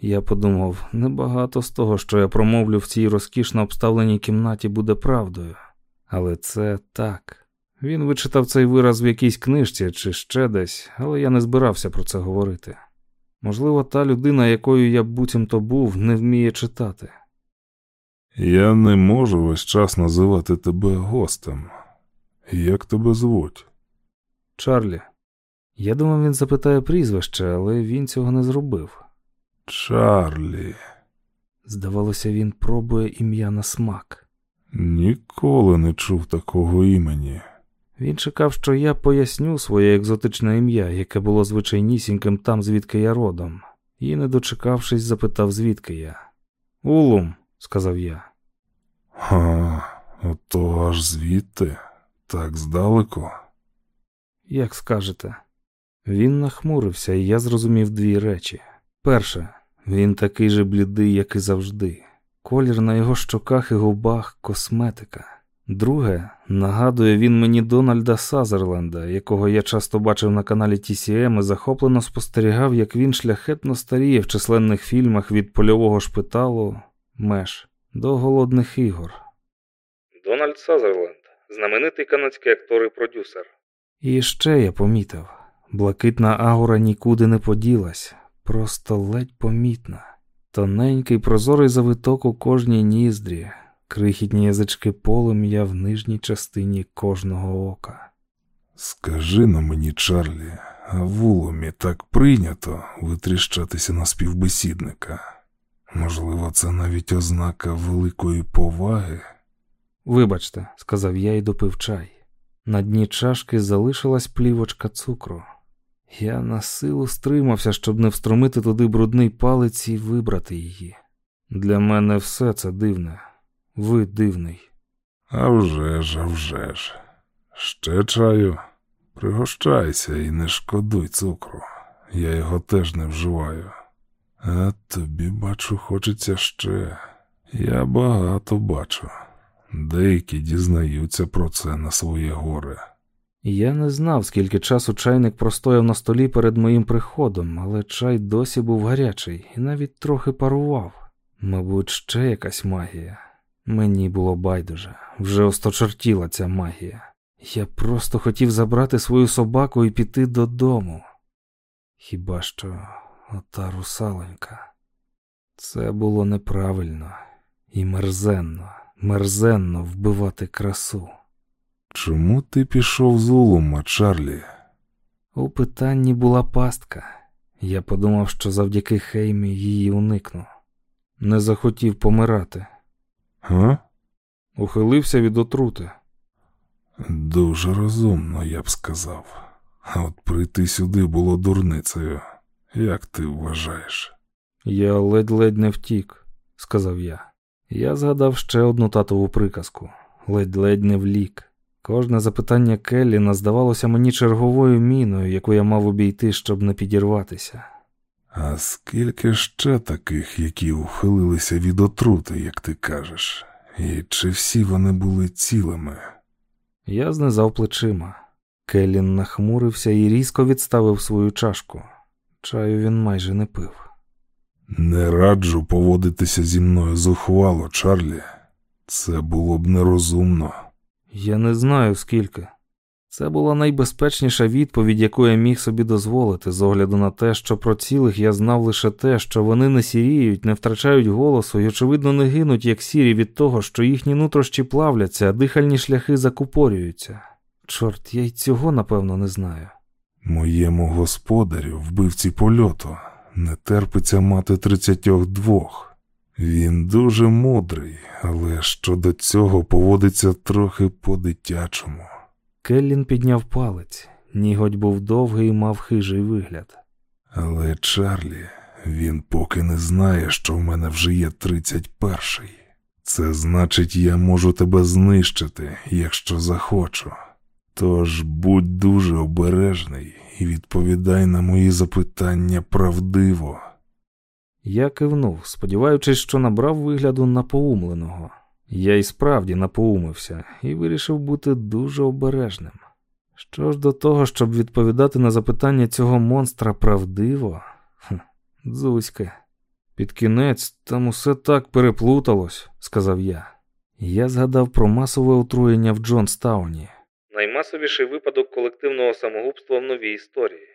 Я подумав, небагато з того, що я промовлю в цій розкішно обставленій кімнаті, буде правдою. Але це так. Він вичитав цей вираз в якійсь книжці чи ще десь, але я не збирався про це говорити. Можливо, та людина, якою я буцімто був, не вміє читати. Я не можу весь час називати тебе гостем. Як тебе звуть? Чарлі. Я думав, він запитає прізвище, але він цього не зробив. Чарлі. Здавалося, він пробує ім'я на смак. Ніколи не чув такого імені. Він чекав, що я поясню своє екзотичне ім'я, яке було звичайнісіньким там, звідки я родом, і, не дочекавшись, запитав, звідки я. Улум, сказав я. А, ото аж звідти, так здалеку. Як скажете. Він нахмурився, і я зрозумів дві речі. Перше, він такий же блідий, як і завжди. Колір на його щоках і губах косметика. Друге, нагадує він мені Дональда Сазерленда, якого я часто бачив на каналі TCM і захоплено спостерігав, як він шляхетно старіє в численних фільмах від польового шпиталу Меш до голодних ігор. Дональд Сазерленд, знаменитий канадський актор і продюсер. І ще я помітив блакитна аура нікуди не поділась, просто ледь помітна. Тоненький прозорий завиток у кожній ніздрі, крихітні язички полум'я в нижній частині кожного ока. Скажи на мені, Чарлі, а в уломі так прийнято витріщатися на співбесідника. Можливо, це навіть ознака великої поваги. Вибачте, сказав я і допив чай. На дні чашки залишилась плівочка цукру. Я на силу стримався, щоб не встромити туди брудний палець і вибрати її. Для мене все це дивне. Ви дивний. А вже ж, а вже ж. Ще чаю. Пригощайся і не шкодуй цукру. Я його теж не вживаю. А тобі, бачу, хочеться ще. Я багато бачу. Деякі дізнаються про це на своє горе. Я не знав, скільки часу чайник простояв на столі перед моїм приходом, але чай досі був гарячий і навіть трохи парував. Мабуть, ще якась магія. Мені було байдуже, вже осточертіла ця магія. Я просто хотів забрати свою собаку і піти додому. Хіба що ота русаленька. Це було неправильно і мерзенно, мерзенно вбивати красу. Чому ти пішов з улума, Чарлі? У питанні була пастка. Я подумав, що завдяки Хеймі її уникну. Не захотів помирати. Га? Ухилився від отрути. Дуже розумно, я б сказав. А от прийти сюди було дурницею. Як ти вважаєш? Я ледь-ледь не втік, сказав я. Я згадав ще одну татову приказку ледь-ледь не влік. Кожне запитання Келліна здавалося мені черговою міною, яку я мав обійти, щоб не підірватися. А скільки ще таких, які ухилилися від отрути, як ти кажеш, і чи всі вони були цілими? Я знизав плечима. Келлін нахмурився і різко відставив свою чашку. Чаю він майже не пив. Не раджу поводитися зі мною зухвало, Чарлі. Це було б нерозумно. Я не знаю скільки. Це була найбезпечніша відповідь, яку я міг собі дозволити, з огляду на те, що про цілих я знав лише те, що вони не сіріють, не втрачають голосу і, очевидно, не гинуть, як сірі від того, що їхні нутрощі плавляться, а дихальні шляхи закупорюються. Чорт, я й цього напевно не знаю. Моєму господарю, вбивці польоту, не терпиться мати тридцятьох двох. Він дуже мудрий, але щодо цього поводиться трохи по-дитячому. Келлін підняв палець, нігодь був довгий і мав хижий вигляд. Але Чарлі, він поки не знає, що в мене вже є тридцять перший. Це значить, я можу тебе знищити, якщо захочу. Тож будь дуже обережний і відповідай на мої запитання правдиво. Я кивнув, сподіваючись, що набрав вигляду напоумленого. Я й справді напоумився і вирішив бути дуже обережним. Що ж до того, щоб відповідати на запитання цього монстра правдиво, Хм. Під кінець там усе так переплуталось, сказав я. Я згадав про масове отруєння в Джонстауні. Наймасовіший випадок колективного самогубства в новій історії.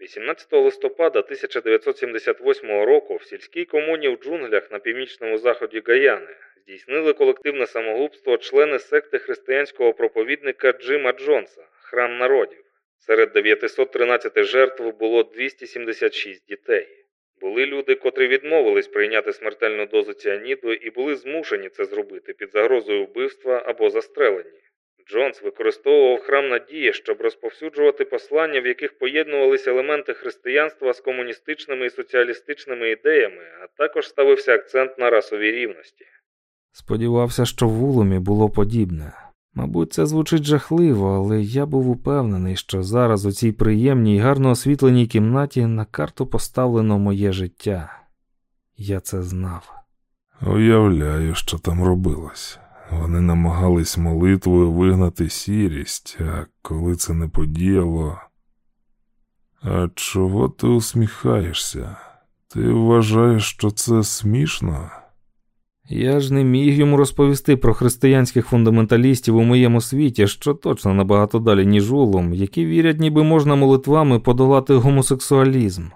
18 листопада 1978 року в сільській комуні в джунглях на північному заході Гаяни здійснили колективне самогубство члени секти християнського проповідника Джима Джонса Храм народів. Серед 913 жертв було 276 дітей. Були люди, котрі відмовились прийняти смертельну дозу ціаніду і були змушені це зробити під загрозою вбивства або застрелені. Джонс використовував храм надії, щоб розповсюджувати послання, в яких поєднувалися елементи християнства з комуністичними і соціалістичними ідеями, а також ставився акцент на расовій рівності. Сподівався, що в улумі було подібне. Мабуть, це звучить жахливо, але я був упевнений, що зараз у цій приємній, гарно освітленій кімнаті на карту поставлено моє життя. Я це знав. Уявляю, що там робилось. Вони намагались молитвою вигнати сірість, а коли це не подіяло. А чого ти усміхаєшся? Ти вважаєш, що це смішно? Я ж не міг йому розповісти про християнських фундаменталістів у моєму світі, що точно набагато далі, ніж улом, які вірять, ніби можна молитвами подолати гомосексуалізм.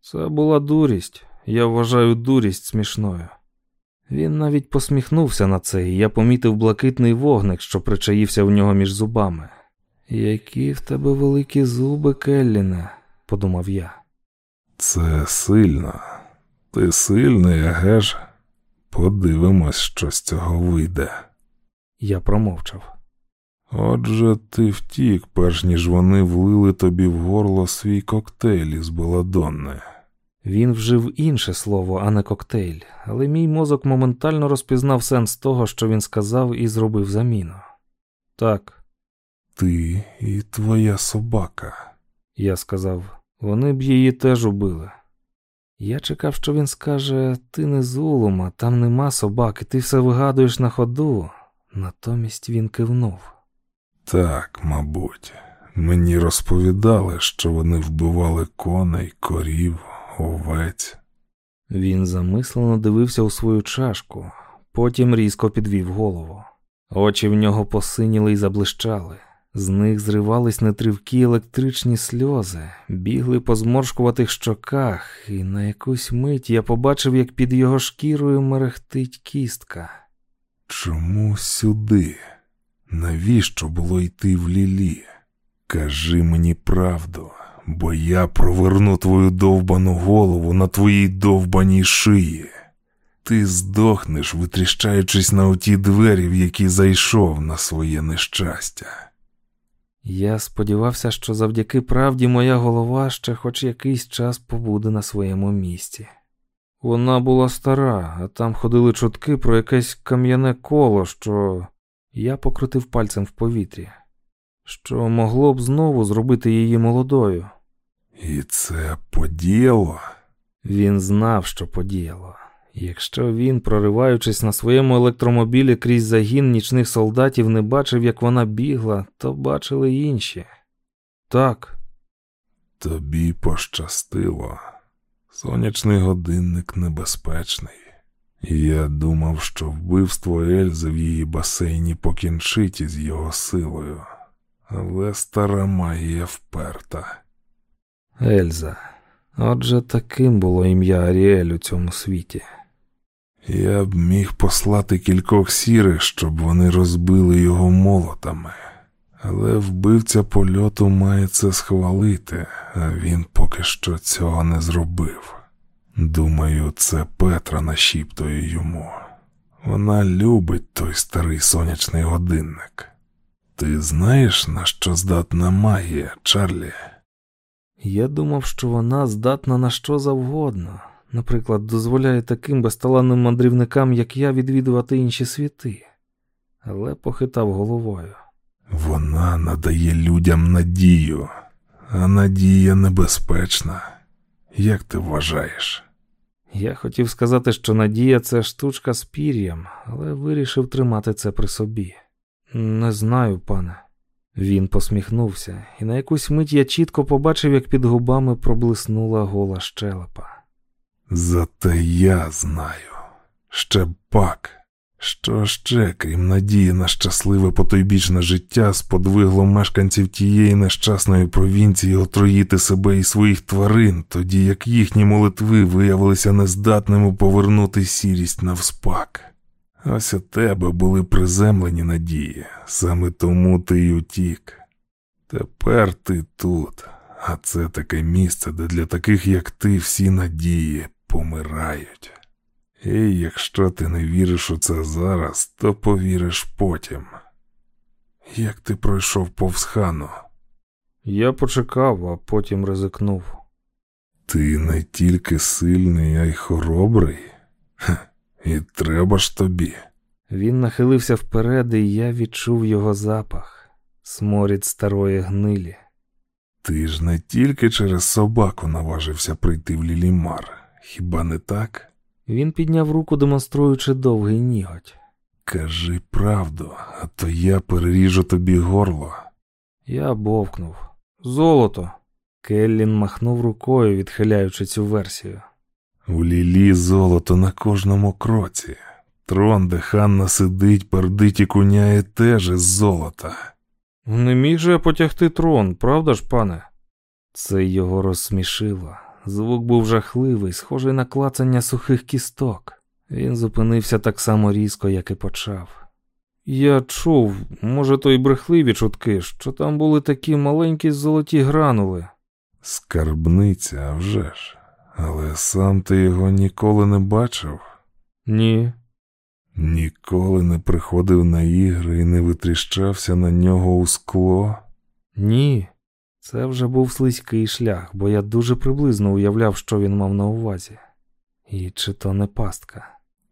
Це була дурість, я вважаю дурість смішною. Він навіть посміхнувся на це, і я помітив блакитний вогник, що причаївся в нього між зубами. Які в тебе великі зуби, Келліне, подумав я. Це сильно. Ти сильний, еге ж? Подивимось, що з цього вийде. Я промовчав. Отже, ти втік, перш ніж вони влили тобі в горло свій коктейль із Беладонни. Він вжив інше слово, а не коктейль, але мій мозок моментально розпізнав сенс того, що він сказав, і зробив заміну. Так, Ти і твоя собака. я сказав, вони б її теж убили. Я чекав, що він скаже: ти не з Улума, там нема собаки, ти все вигадуєш на ходу. Натомість він кивнув. Так, мабуть. Мені розповідали, що вони вбивали коней, корів, овець. Він замислено дивився у свою чашку, потім різко підвів голову. Очі в нього посиніли й заблищали. З них зривались нетривкі електричні сльози, бігли по зморшкуватих щоках, і на якусь мить я побачив, як під його шкірою мерехтить кістка. Чому сюди? Навіщо було йти в лілі? Кажи мені правду, бо я проверну твою довбану голову на твоїй довбаній шиї. Ти здохнеш, витріщаючись на оті двері, в які зайшов на своє нещастя. Я сподівався, що завдяки правді моя голова ще хоч якийсь час побуде на своєму місці. Вона була стара, а там ходили чутки про якесь кам'яне коло, що я покрутив пальцем в повітрі, що могло б знову зробити її молодою. І це подіяло. Він знав, що подіяло. Якщо він, прориваючись на своєму електромобілі крізь загін нічних солдатів, не бачив, як вона бігла, то бачили інші. Так, Тобі пощастило. Сонячний годинник небезпечний. Я думав, що вбивство Ельзи в її басейні покінчить із його силою, але стара магія вперта. Ельза. Отже, таким було ім'я Аріель у цьому світі. Я б міг послати кількох сірих, щоб вони розбили його молотами, але вбивця польоту має це схвалити, а він поки що цього не зробив. Думаю, це Петра нашіптує йому. Вона любить той старий сонячний годинник. Ти знаєш, на що здатна магія, Чарлі? Я думав, що вона здатна на що завгодно. Наприклад, дозволяє таким безталанним мандрівникам, як я, відвідувати інші світи, але похитав головою. Вона надає людям надію, а надія небезпечна. Як ти вважаєш? Я хотів сказати, що надія це штучка з пір'ям, але вирішив тримати це при собі. Не знаю, пане. Він посміхнувся, і на якусь мить я чітко побачив, як під губами проблиснула гола щелепа. Зате я знаю. Ще пак. Що ще, крім надії на щасливе потойбічне життя, сподвигло мешканців тієї нещасної провінції отруїти себе і своїх тварин, тоді як їхні молитви виявилися нездатними повернути сірість навспак. Ось у тебе були приземлені надії, саме тому ти й утік. Тепер ти тут, а це таке місце, де для таких, як ти, всі надії помирають. І якщо ти не віриш у це зараз, то повіриш потім. Як ти пройшов повз хану, Я почекав, а потім ризикнув. ти не тільки сильний, а й хоробрий. Хе, і треба ж тобі. Він нахилився вперед, і я відчув його запах, сморід старої гнилі. Ти ж не тільки через собаку наважився прийти в Лілімар, хіба не так? Він підняв руку, демонструючи довгий ніготь. Кажи правду, а то я переріжу тобі горло. Я бовкнув. Золото. Келлін махнув рукою, відхиляючи цю версію. У лілі золото на кожному кроці. Трон, де Ханна сидить, пердить і куняє теж із золота. Не міг же я потягти трон, правда ж, пане? Це його розсмішило. Звук був жахливий, схожий на клацання сухих кісток. Він зупинився так само різко, як і почав. Я чув, може, то й брехливі чутки, що там були такі маленькі золоті гранули. Скарбниця, а вже ж. Але сам ти його ніколи не бачив, Ні. ніколи не приходив на ігри і не витріщався на нього у скло. Ні. Це вже був слизький шлях, бо я дуже приблизно уявляв, що він мав на увазі. І чи то не пастка.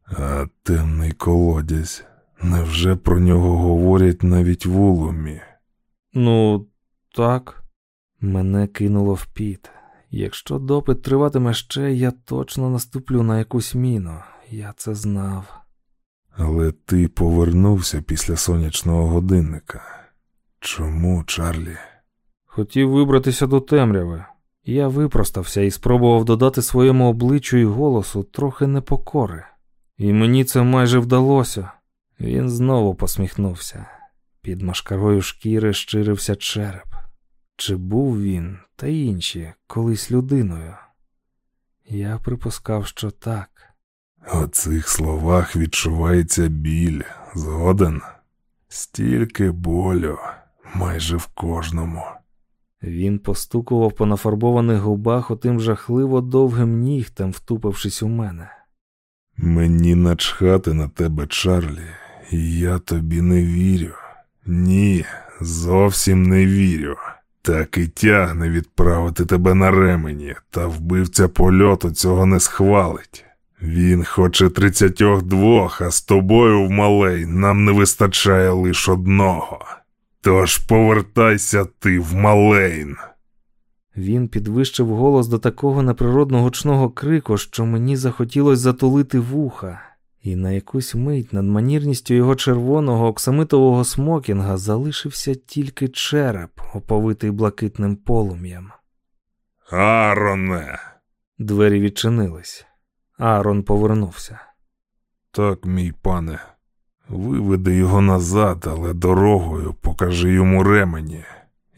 А темний колодязь. Невже про нього говорять навіть в улумі? Ну, так. Мене кинуло в піт. Якщо допит триватиме ще, я точно наступлю на якусь міну. Я це знав. Але ти повернувся після сонячного годинника. Чому, Чарлі? Хотів вибратися до темряви. Я випростався і спробував додати своєму обличчю і голосу трохи непокори. І мені це майже вдалося. Він знову посміхнувся. Під машкарою шкіри щирився череп. Чи був він та інші колись людиною? Я припускав, що так. У цих словах відчувається біль, згоден. Стільки болю, майже в кожному. Він постукував по нафарбованих губах отим жахливо довгим нігтем, втупившись у мене. Мені начхати на тебе, Чарлі, я тобі не вірю. Ні, зовсім не вірю. Так і тягне відправити тебе на ремені, та вбивця польоту цього не схвалить. Він хоче тридцятьох двох, а з тобою в малей нам не вистачає лиш одного. Тож повертайся ти в малейн. Він підвищив голос до такого неприродно гучного крику, що мені захотілося затулити вуха, і на якусь мить над манірністю його червоного оксамитового смокінга залишився тільки череп, оповитий блакитним полум'ям. Ароне. Двері відчинились. Аарон повернувся. Так, мій пане, виведи його назад, але дорогою покажи йому ремені.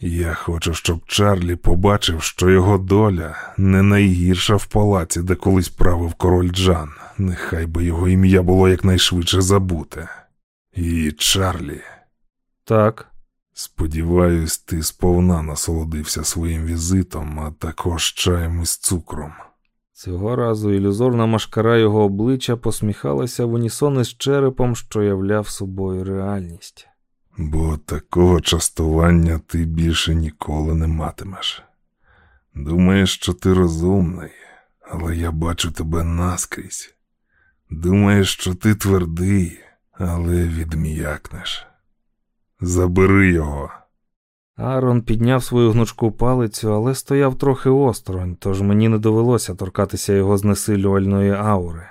Я хочу, щоб Чарлі побачив, що його доля не найгірша в палаці, де колись правив король Джан. Нехай би його ім'я було якнайшвидше забуте. І Чарлі, Так, сподіваюсь, ти сповна насолодився своїм візитом, а також чаєм із цукром. цього разу ілюзорна машкара його обличчя посміхалася в унісон із черепом, що являв собою реальність. Бо такого частування ти більше ніколи не матимеш. Думаєш, що ти розумний, але я бачу тебе наскрізь. Думаєш, що ти твердий, але відм'якнеш. Забери його. Аарон підняв свою гнучку палицю, але стояв трохи осторонь, тож мені не довелося торкатися його знесилювальної аури.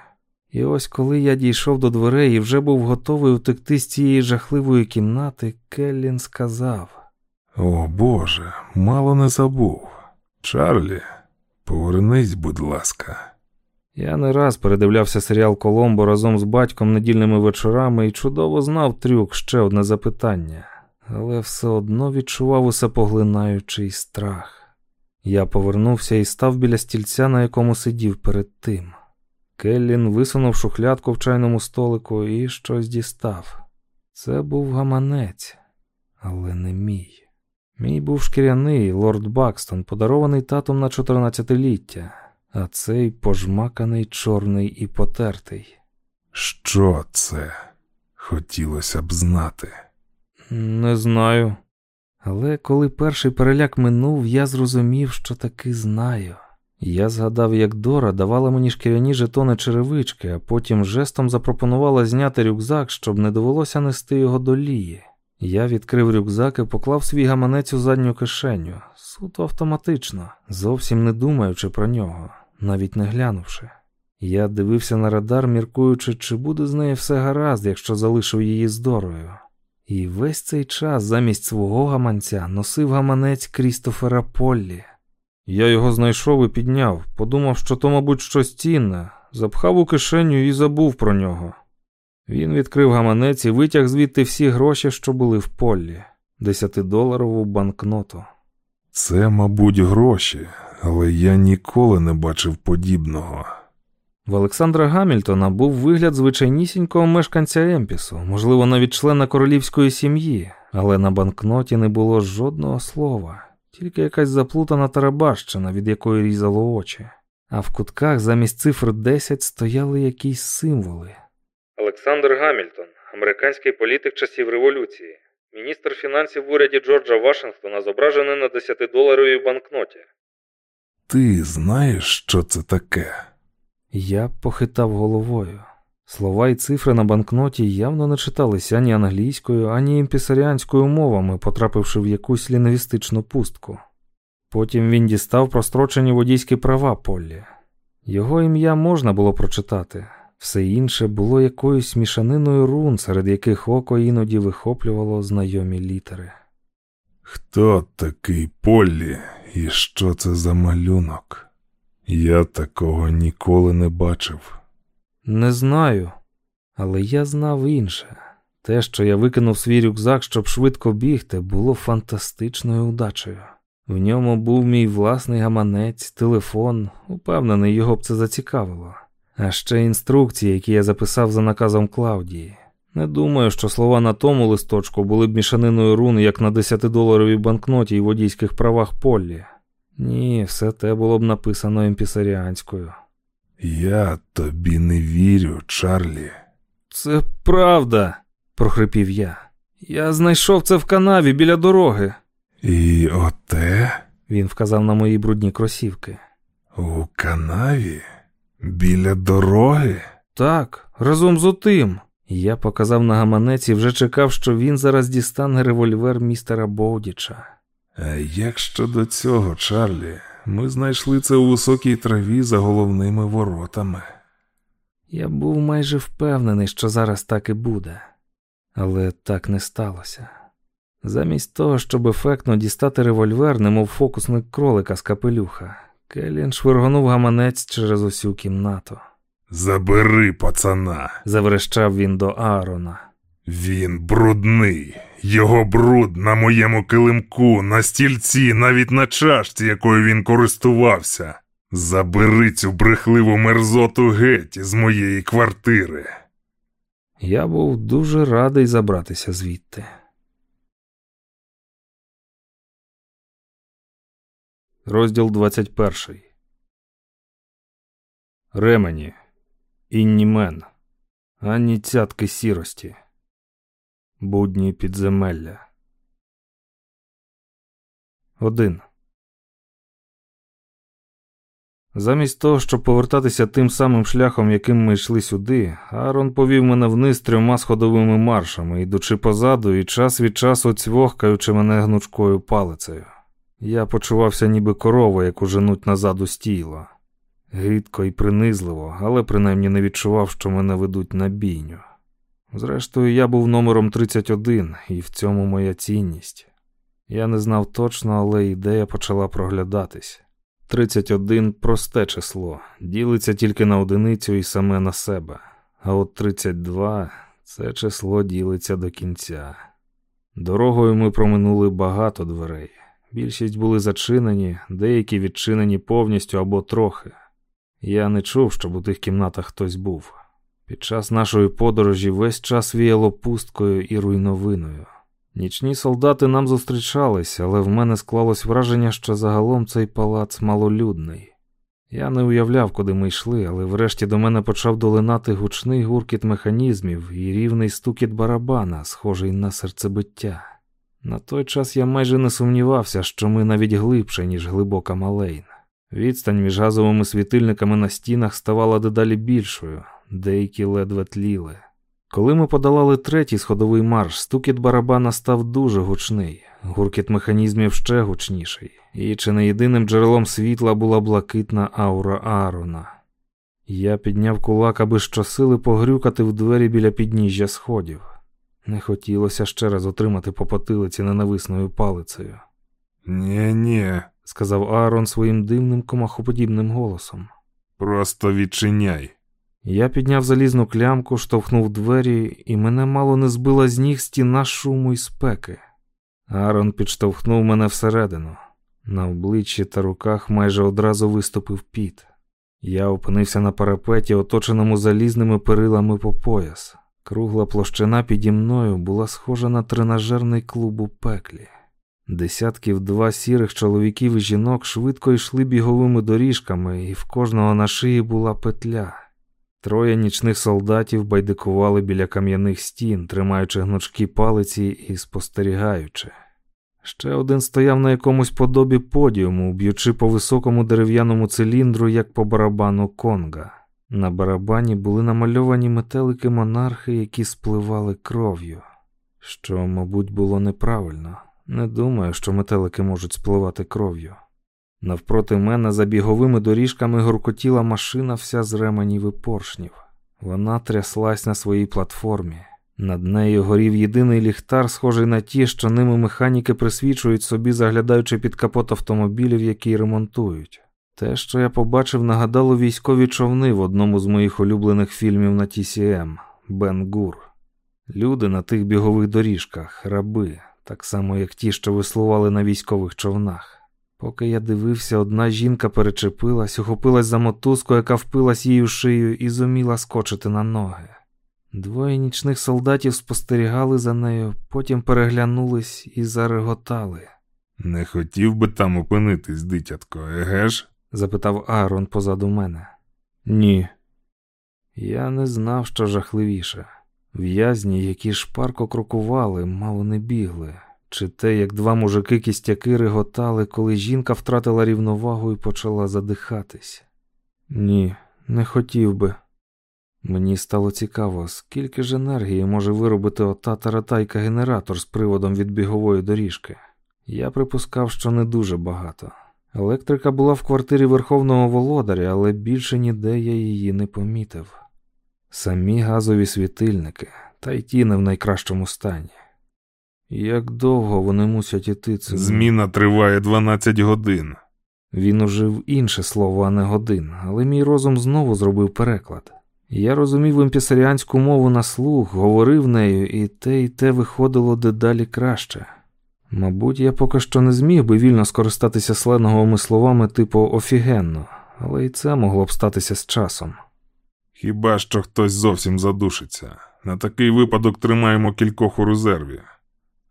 І ось коли я дійшов до дверей і вже був готовий утекти з цієї жахливої кімнати, Келлін сказав: О Боже, мало не забув. Чарлі, повернись, будь ласка. Я не раз передивлявся серіал Коломбо разом з батьком недільними вечорами і чудово знав трюк ще одне запитання, але все одно відчував усе поглинаючий страх. Я повернувся і став біля стільця, на якому сидів перед тим. Келлін висунув шухлядку в чайному столику і щось дістав. Це був гаманець, але не мій. Мій був шкіряний лорд Бакстон, подарований татом на 14-ліття, а цей пожмаканий, чорний і потертий. Що це? Хотілося б знати. Не знаю. Але коли перший переляк минув, я зрозумів, що таки знаю. Я згадав, як Дора давала мені шкіряні жетони черевички, а потім жестом запропонувала зняти рюкзак, щоб не довелося нести його до лії. Я відкрив рюкзак і поклав свій гаманець у задню кишеню, суто автоматично, зовсім не думаючи про нього, навіть не глянувши. Я дивився на радар, міркуючи, чи буде з нею все гаразд, якщо залишив її з. І весь цей час замість свого гаманця носив гаманець Крістофера Поллі. Я його знайшов і підняв, подумав, що то, мабуть, щось цінне, запхав у кишеню і забув про нього. Він відкрив гаманець і витяг звідти всі гроші, що були в полі, десятидоларову банкноту. Це, мабуть, гроші, але я ніколи не бачив подібного. В Олександра Гамільтона був вигляд звичайнісінького мешканця Емпісу, можливо, навіть члена королівської сім'ї, але на банкноті не було жодного слова, тільки якась заплутана тарабарщина, від якої різало очі. А в кутках замість цифр 10 стояли якісь символи. Олександр Гамільтон, американський політик часів революції, міністр фінансів в уряді Джорджа Вашингтона, зображений на 10-доларовій банкноті. Ти знаєш, що це таке? Я похитав головою. Слова і цифри на банкноті явно не читалися ані англійською, ані імпісаріанською мовами, потрапивши в якусь лінгвістичну пустку. Потім він дістав прострочені водійські права Поллі. Його ім'я можна було прочитати, все інше було якоюсь мішаниною рун, серед яких око іноді вихоплювало знайомі літери. Хто такий Поллі і що це за малюнок? Я такого ніколи не бачив. Не знаю, але я знав інше. Те, що я викинув свій рюкзак, щоб швидко бігти, було фантастичною удачею. В ньому був мій власний гаманець, телефон, упевнений, його б це зацікавило. А ще інструкції, які я записав за наказом Клаудії. Не думаю, що слова на тому листочку були б мішаниною рун, як на 10-доларовій банкноті і водійських правах Поллі. Ні, все те було б написано імпісаріанською. Я тобі не вірю, Чарлі. Це правда, прохрипів я. Я знайшов це в канаві біля дороги. І оте Він вказав на мої брудні кросівки. у канаві біля дороги. Так, разом з отим. Я показав на гаманець і вже чекав, що він зараз дістане револьвер містера Боудіча. А як щодо цього, Чарлі, ми знайшли це у високій траві за головними воротами. Я був майже впевнений, що зараз так і буде, але так не сталося. Замість того, щоб ефектно дістати револьвер, немов фокусник кролика з капелюха, Келлін швиргонув гаманець через усю кімнату. Забери пацана. Заверещав він до Аарона. Він брудний. Його бруд на моєму килимку, на стільці, навіть на чашці, якою він користувався. Забери цю брехливу мерзоту геть з моєї квартири. Я був дуже радий забратися звідти. Розділ 21. Ремені. Інні мен. Ані цятки сірості. Будні підземелля. Один. Замість того, щоб повертатися тим самим шляхом, яким ми йшли сюди, Аарон повів мене вниз трьома сходовими маршами, ідучи позаду і час від часу цвохкаючи мене гнучкою палицею. Я почувався ніби корова, яку женуть назад у стіло. Гидко і принизливо, але принаймні не відчував, що мене ведуть на бійню. Зрештою, я був номером 31, і в цьому моя цінність. Я не знав точно, але ідея почала проглядатись. 31 просте число, ділиться тільки на одиницю і саме на себе. А от 32 це число ділиться до кінця. Дорогою ми проминули багато дверей. Більшість були зачинені, деякі відчинені повністю або трохи. Я не чув, щоб у тих кімнатах хтось був. Під час нашої подорожі весь час віяло пусткою і руйновиною. Нічні солдати нам зустрічались, але в мене склалось враження, що загалом цей палац малолюдний. Я не уявляв, куди ми йшли, але врешті до мене почав долинати гучний гуркіт механізмів і рівний стукіт барабана, схожий на серцебиття. На той час я майже не сумнівався, що ми навіть глибше, ніж глибока малейн. Відстань між газовими світильниками на стінах ставала дедалі більшою, деякі ледве тліли. Коли ми подолали третій сходовий марш, стукіт барабана став дуже гучний, гуркіт механізмів ще гучніший, і чи не єдиним джерелом світла була блакитна аура Аарона. Я підняв кулак, аби щосили погрюкати в двері біля підніжжя сходів. Не хотілося ще раз отримати по потилиці ненависною палицею, Нє, ні сказав Аарон своїм дивним комахоподібним голосом. просто відчиняй. Я підняв залізну клямку, штовхнув двері, і мене мало не збила з ніг стіна шуму і спеки. Аарон підштовхнув мене всередину. На обличчі та руках майже одразу виступив піт. Я опинився на парапеті, оточеному залізними перилами по пояс. Кругла площина піді мною була схожа на тренажерний клуб у пеклі. Десятків два сірих чоловіків і жінок швидко йшли біговими доріжками, і в кожного на шиї була петля. Троє нічних солдатів байдикували біля кам'яних стін, тримаючи гнучкі палиці і спостерігаючи. Ще один стояв на якомусь подобі подіуму, б'ючи по високому дерев'яному циліндру, як по барабану конга. На барабані були намальовані метелики монархи, які спливали кров'ю, що, мабуть, було неправильно. Не думаю, що метелики можуть спливати кров'ю. Навпроти мене за біговими доріжками гуркотіла машина вся з ременів і поршнів. Вона тряслась на своїй платформі. Над нею горів єдиний ліхтар, схожий на ті, що ними механіки присвічують собі, заглядаючи під капот автомобілів, які ремонтують. Те, що я побачив, нагадало військові човни в одному з моїх улюблених фільмів на TCM Бен Гур. Люди на тих бігових доріжках, раби, так само як ті, що веслували на військових човнах. Поки я дивився, одна жінка перечепилась, ухопилась за мотузку, яка впилась їй у шию, і зуміла скочити на ноги. Двоє нічних солдатів спостерігали за нею, потім переглянулись і зареготали. Не хотів би там опинитись, дитятко, еге ж? запитав Аарон позаду мене. Ні. Я не знав, що жахливіше. В'язні, які шпарко крокували, мало не бігли, чи те, як два мужики кістяки реготали, коли жінка втратила рівновагу і почала задихатись. Ні, не хотів би. Мені стало цікаво, скільки ж енергії може виробити ота таратайка генератор з приводом від бігової доріжки. Я припускав, що не дуже багато. Електрика була в квартирі верховного володаря, але більше ніде я її не помітив. Самі газові світильники, та й ті не в найкращому стані. Як довго вони мусять іти цим? Зміна триває 12 годин. Він ужив інше слово, а не годин, але мій розум знову зробив переклад. Я розумів імпісаріанську мову на слух, говорив нею, і те, і те виходило дедалі краще. Мабуть, я поки що не зміг би вільно скористатися сленговими словами типу офігенно, але і це могло б статися з часом. Хіба що хтось зовсім задушиться. На такий випадок тримаємо кількох у резерві.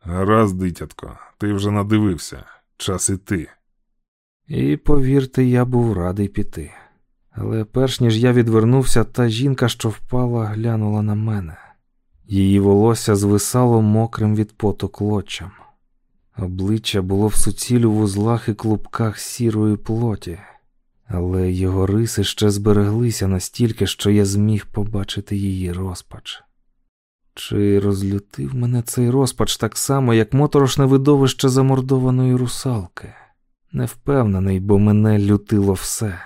Гаразд, дитятко, ти вже надивився. Час іти. І повірте, я був радий піти. Але перш ніж я відвернувся, та жінка, що впала, глянула на мене. Її волосся звисало мокрим від поту клочем. Обличчя було в суцілю вузлах і клубках сірої плоті, але його риси ще збереглися настільки, що я зміг побачити її розпач. Чи розлютив мене цей розпач так само, як моторошне видовище замордованої русалки? Не впевнений, бо мене лютило все.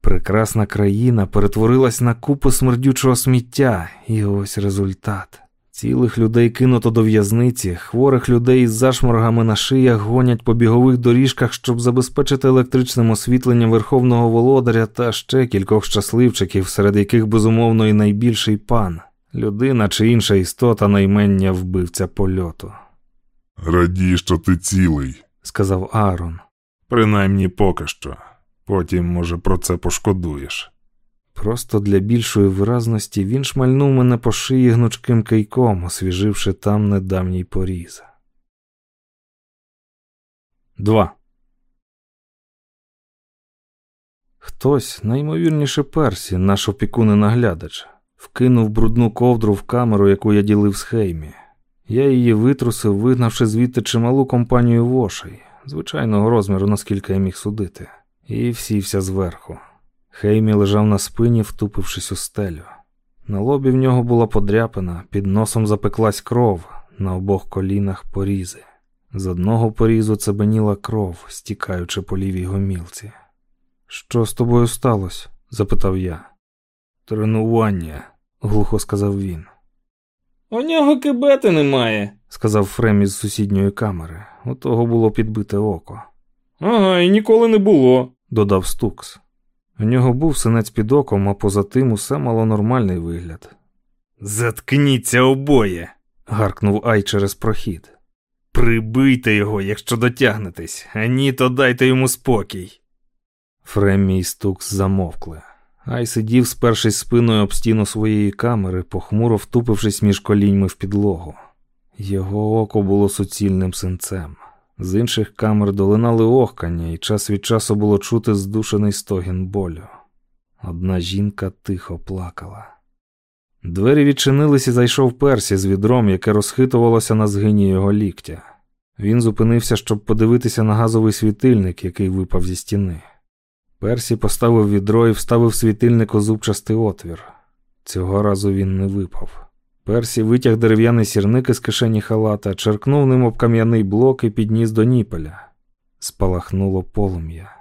Прекрасна країна перетворилась на купу смердючого сміття, і ось результат. Цілих людей кинуто до в'язниці, хворих людей із зашморгами на шиях гонять по бігових доріжках, щоб забезпечити електричним освітленням верховного володаря та ще кількох щасливчиків, серед яких безумовно і найбільший пан, людина чи інша істота наймення вбивця польоту, Радій, що ти цілий. сказав Аарон. Принаймні поки що. Потім, може, про це пошкодуєш. Просто для більшої виразності він шмальнув мене по шиї гнучким кийком, освіживши там недавній поріз. 2. Хтось, наймовірніше Персі, наш опікун і наглядач, вкинув брудну ковдру в камеру, яку я ділив з Хеймі. Я її витрусив, вигнавши звідти чималу компанію вошей, звичайного розміру, наскільки я міг судити, і всівся зверху. Хеймі лежав на спині, втупившись у стелю. На лобі в нього була подряпина, під носом запеклась кров, на обох колінах порізи. З одного порізу цебеніла кров, стікаючи по лівій гомілці. Що з тобою сталося? запитав я. Тренування, глухо сказав він. У нього кибети немає. сказав Фрем із сусідньої камери. У того було підбите око, Ага, і ніколи не було. додав Стукс. У нього був синець під оком, а поза тим усе мало нормальний вигляд. Заткніться обоє. гаркнув Ай через прохід. Прибийте його, якщо дотягнетесь, а ні, то дайте йому спокій. Фреммі і Стукс замовкли. Ай сидів, спершись спиною об стіну своєї камери, похмуро втупившись між коліньми в підлогу. Його око було суцільним синцем. З інших камер долинали охкання, і час від часу було чути здушений стогін болю. Одна жінка тихо плакала. Двері відчинились і зайшов Персі з відром, яке розхитувалося на згині його ліктя. Він зупинився, щоб подивитися на газовий світильник, який випав зі стіни. Персі поставив відро і вставив світильник у зубчастий отвір. Цього разу він не випав. Персі витяг дерев'яний сірник із кишені халата, черкнув ним об кам'яний блок і підніс до ніпеля. Спалахнуло полум'я.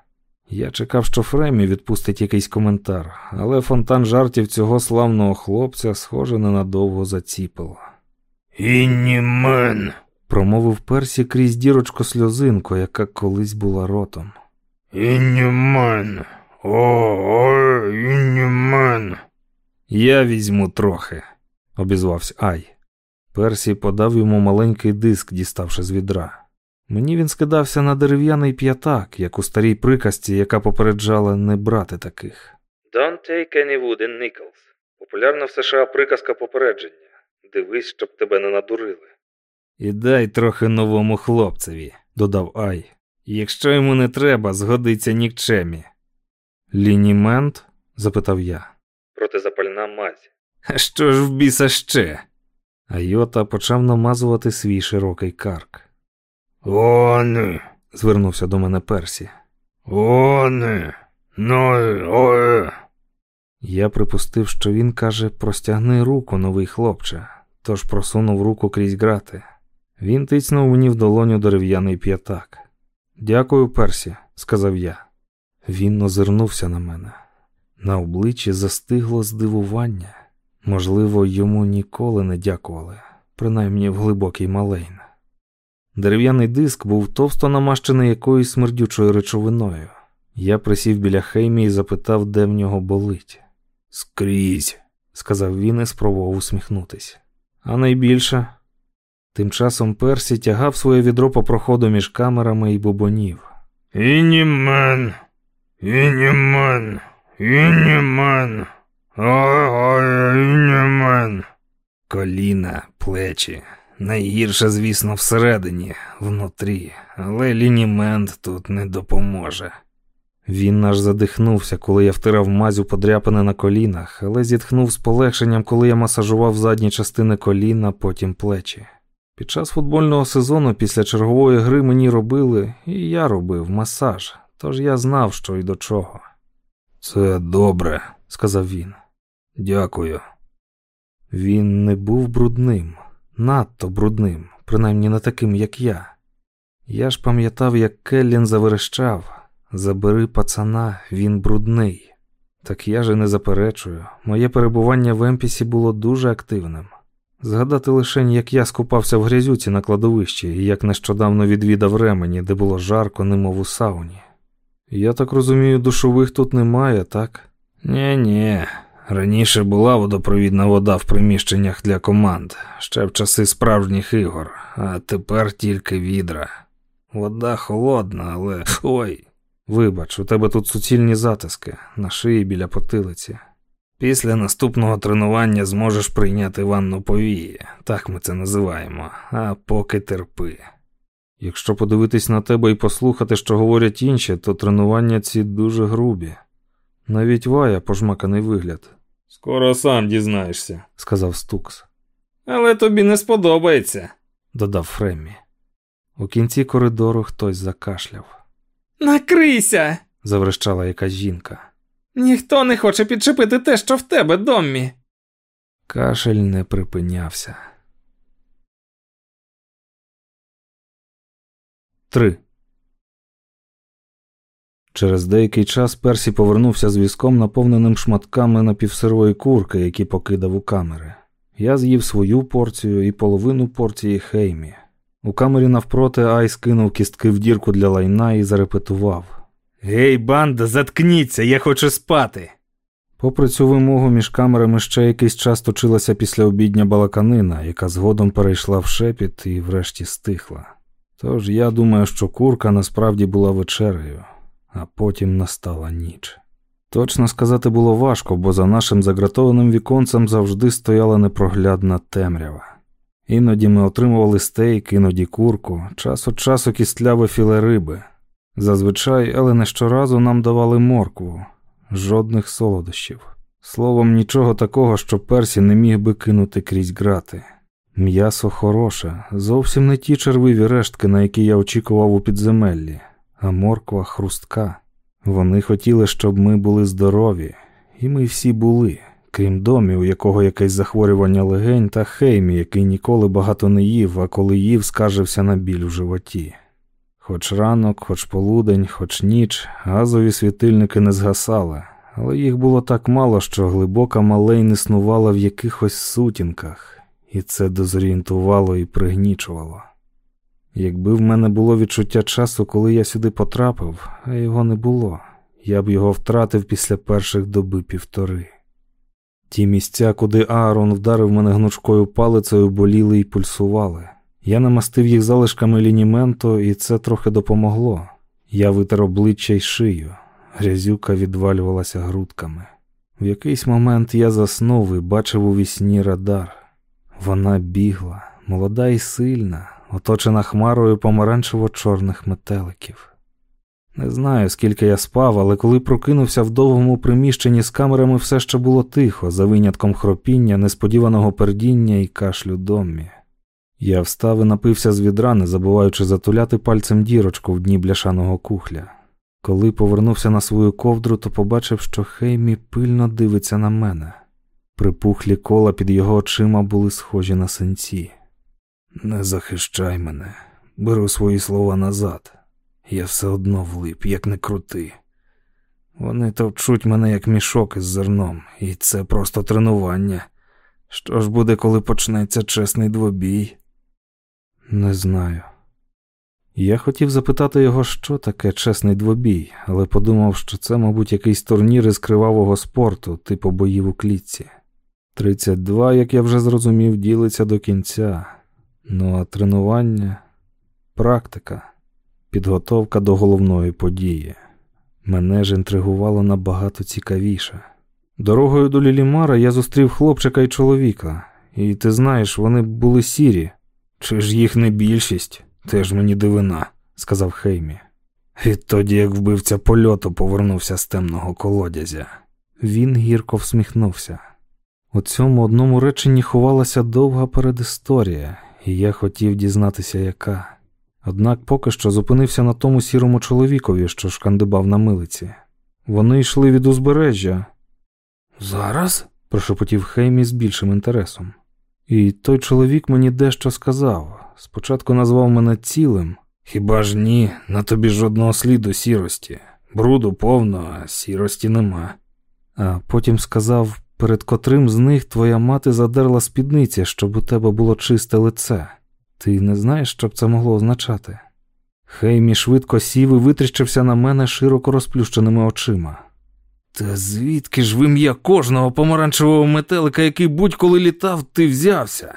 Я чекав, що Фремі відпустить якийсь коментар, але фонтан жартів цього славного хлопця, схоже, ненадовго заціпило. Іннімен. Промовив Персі крізь дірочку сльозинку, яка колись була ротом. Іннімен. О, іннімен. Я візьму трохи, обізвався Ай. Персі подав йому маленький диск, діставши з відра. Мені він скидався на дерев'яний п'ятак, як у старій приказці, яка попереджала не брати таких. Don't take any wooden nickels. Популярна в США приказка попередження. Дивись, щоб тебе не надурили. І дай трохи новому хлопцеві, додав Ай. Якщо йому не треба, згодиться нікчемі. Лінімент? запитав я. Протизапальна мазь. А що ж в біса ще? Айота почав намазувати свій широкий карк. Они, звернувся до мене Персі. они, ну, ой. Я припустив, що він каже простягни руку, новий хлопче, тож просунув руку крізь грати. Він тицнув мені в долоню дерев'яний п'ятак. Дякую, Персі, сказав я. Він озирнувся на мене. На обличчі застигло здивування. Можливо, йому ніколи не дякували, принаймні в глибокий малейн. Дерев'яний диск був товсто намащений якоюсь смердючою речовиною. Я присів біля Хеймі і запитав, де в нього болить. Скрізь, сказав він і спробував усміхнутись. А найбільше. Тим часом Персі тягав своє відро по проходу між камерами і бубонів. Іннімен, іннімен, іннімен, ой, іннімен. Коліна, плечі. Найгірше, звісно, всередині, внутрі, але лінімент тут не допоможе. Він аж задихнувся, коли я втирав мазю подряпини на колінах, але зітхнув з полегшенням, коли я масажував задні частини коліна, потім плечі. Під час футбольного сезону після чергової гри мені робили, і я робив масаж, тож я знав, що й до чого. Це добре, сказав він. Дякую. Він не був брудним, надто брудним, принаймні не таким, як я. Я ж пам'ятав, як Келлін заверещав Забери пацана, він брудний. Так я же не заперечую. Моє перебування в Емпісі було дуже активним. Згадати лише, як я скупався в грязюці на кладовищі і як нещодавно відвідав ремені, де було жарко, немов у сауні. Я так розумію, душових тут немає, так? Нє ні Раніше була водопровідна вода в приміщеннях для команд, ще в часи справжніх ігор, а тепер тільки відра. Вода холодна, але. ой. Вибач, у тебе тут суцільні затиски на шиї біля потилиці. Після наступного тренування зможеш прийняти ванну повії, так ми це називаємо, а поки терпи. Якщо подивитись на тебе і послухати, що говорять інші, то тренування ці дуже грубі. Навіть вая пожмаканий вигляд. Скоро сам дізнаєшся, сказав Стукс. Але тобі не сподобається, додав Фреммі. У кінці коридору хтось закашляв. Накрийся. заврещала якась жінка. Ніхто не хоче підчепити те, що в тебе, Доммі. Кашель не припинявся. Три. Через деякий час Персі повернувся з візком, наповненим шматками напівсирої курки, які покидав у камери. Я з'їв свою порцію і половину порції Хеймі. У камері навпроти Ай скинув кістки в дірку для лайна і зарепетував. Гей, банда, заткніться, я хочу спати. Попри цю вимогу між камерами ще якийсь час точилася після обідня балаканина, яка згодом перейшла в шепіт і врешті стихла. Тож я думаю, що курка насправді була вечерею, а потім настала ніч. Точно сказати було важко, бо за нашим загратованим віконцем завжди стояла непроглядна темрява. Іноді ми отримували стейк, іноді курку, час від часу кістляве філе риби. Зазвичай, але не щоразу нам давали моркву, жодних солодощів. Словом, нічого такого, що Персі не міг би кинути крізь грати. М'ясо хороше, зовсім не ті червиві рештки, на які я очікував у підземеллі, а морква хрустка. Вони хотіли, щоб ми були здорові, і ми всі були, крім домі, у якого якесь захворювання легень, та Хеймі, який ніколи багато не їв, а коли їв, скаржився на біль у животі. Хоч ранок, хоч полудень, хоч ніч, газові світильники не згасали, але їх було так мало, що глибока малейн існувала в якихось сутінках, і це дезорієнтувало і пригнічувало. Якби в мене було відчуття часу, коли я сюди потрапив, а його не було, я б його втратив після перших доби півтори. Ті місця, куди Аарон вдарив мене гнучкою палицею, боліли і пульсували. Я намастив їх залишками лініменту, і це трохи допомогло. Я витер обличчя й шию, грязюка відвалювалася грудками. В якийсь момент я заснув і бачив у вісні радар. Вона бігла, молода і сильна, оточена хмарою помаранчево-чорних метеликів. Не знаю, скільки я спав, але коли прокинувся в довгому приміщенні з камерами, все ще було тихо, за винятком хропіння, несподіваного пердіння і кашлю домі. Я встав і напився з відра, не забуваючи затуляти пальцем дірочку в дні бляшаного кухля. Коли повернувся на свою ковдру, то побачив, що Хеймі пильно дивиться на мене. Припухлі кола під його очима були схожі на синці. Не захищай мене, беру свої слова назад. Я все одно влип, як не крути. Вони товчуть мене як мішок із зерном, і це просто тренування. Що ж буде, коли почнеться чесний двобій? Не знаю. Я хотів запитати його, що таке чесний двобій, але подумав, що це, мабуть, якийсь турнір із кривавого спорту, типу боїв у клітці. 32, як я вже зрозумів, ділиться до кінця. Ну а тренування, практика, підготовка до головної події. Мене ж інтригувало набагато цікавіше. Дорогою до Лілімара я зустрів хлопчика і чоловіка, і ти знаєш, вони були сірі. Чи ж їх не більшість? Теж мені дивина, сказав Хеймі. Відтоді, як вбивця польоту повернувся з темного колодязя. Він гірко всміхнувся. У цьому одному реченні ховалася довга передісторія, і я хотів дізнатися, яка. Однак поки що зупинився на тому сірому чоловікові, що шкандибав на милиці. Вони йшли від узбережжя. Зараз? прошепотів Хеймі з більшим інтересом. І той чоловік мені дещо сказав. Спочатку назвав мене цілим. Хіба ж ні, на тобі жодного сліду сірості. Бруду повно, а сірості нема. А потім сказав, перед котрим з них твоя мати задерла спідниці, щоб у тебе було чисте лице. Ти не знаєш, що б це могло означати? Хеймі швидко сів і витріщився на мене широко розплющеними очима. Та звідки ж в ім'я кожного помаранчевого метелика, який будь-коли літав, ти взявся?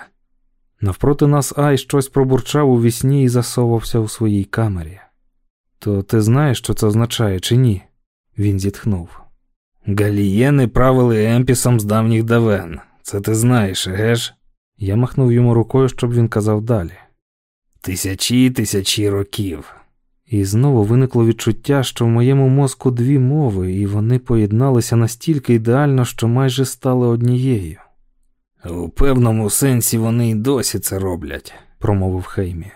Навпроти нас Ай щось пробурчав у вісні і засовався у своїй камері. То ти знаєш, що це означає, чи ні? Він зітхнув. Галієни правили емпісом з давніх давен. Це ти знаєш, еге? Я махнув йому рукою, щоб він казав далі. Тисячі і тисячі років. І знову виникло відчуття, що в моєму мозку дві мови, і вони поєдналися настільки ідеально, що майже стали однією. У певному сенсі вони й досі це роблять, промовив Хеймі.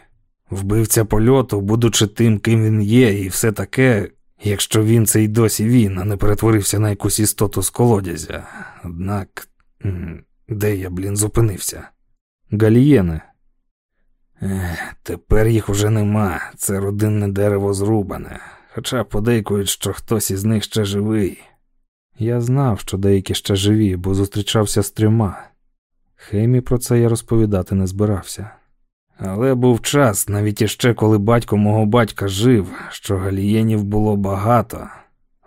Вбивця польоту, будучи тим, ким він є, і все таке, якщо він це й досі він, а не перетворився на якусь істоту з колодязя. Однак, де я, блін, зупинився? Галієни. Ех, Тепер їх уже нема. Це родинне дерево зрубане. хоча подейкують, що хтось із них ще живий. Я знав, що деякі ще живі, бо зустрічався з трьома. Хеймі про це я розповідати не збирався. Але був час, навіть іще коли батько мого батька жив, що галієнів було багато.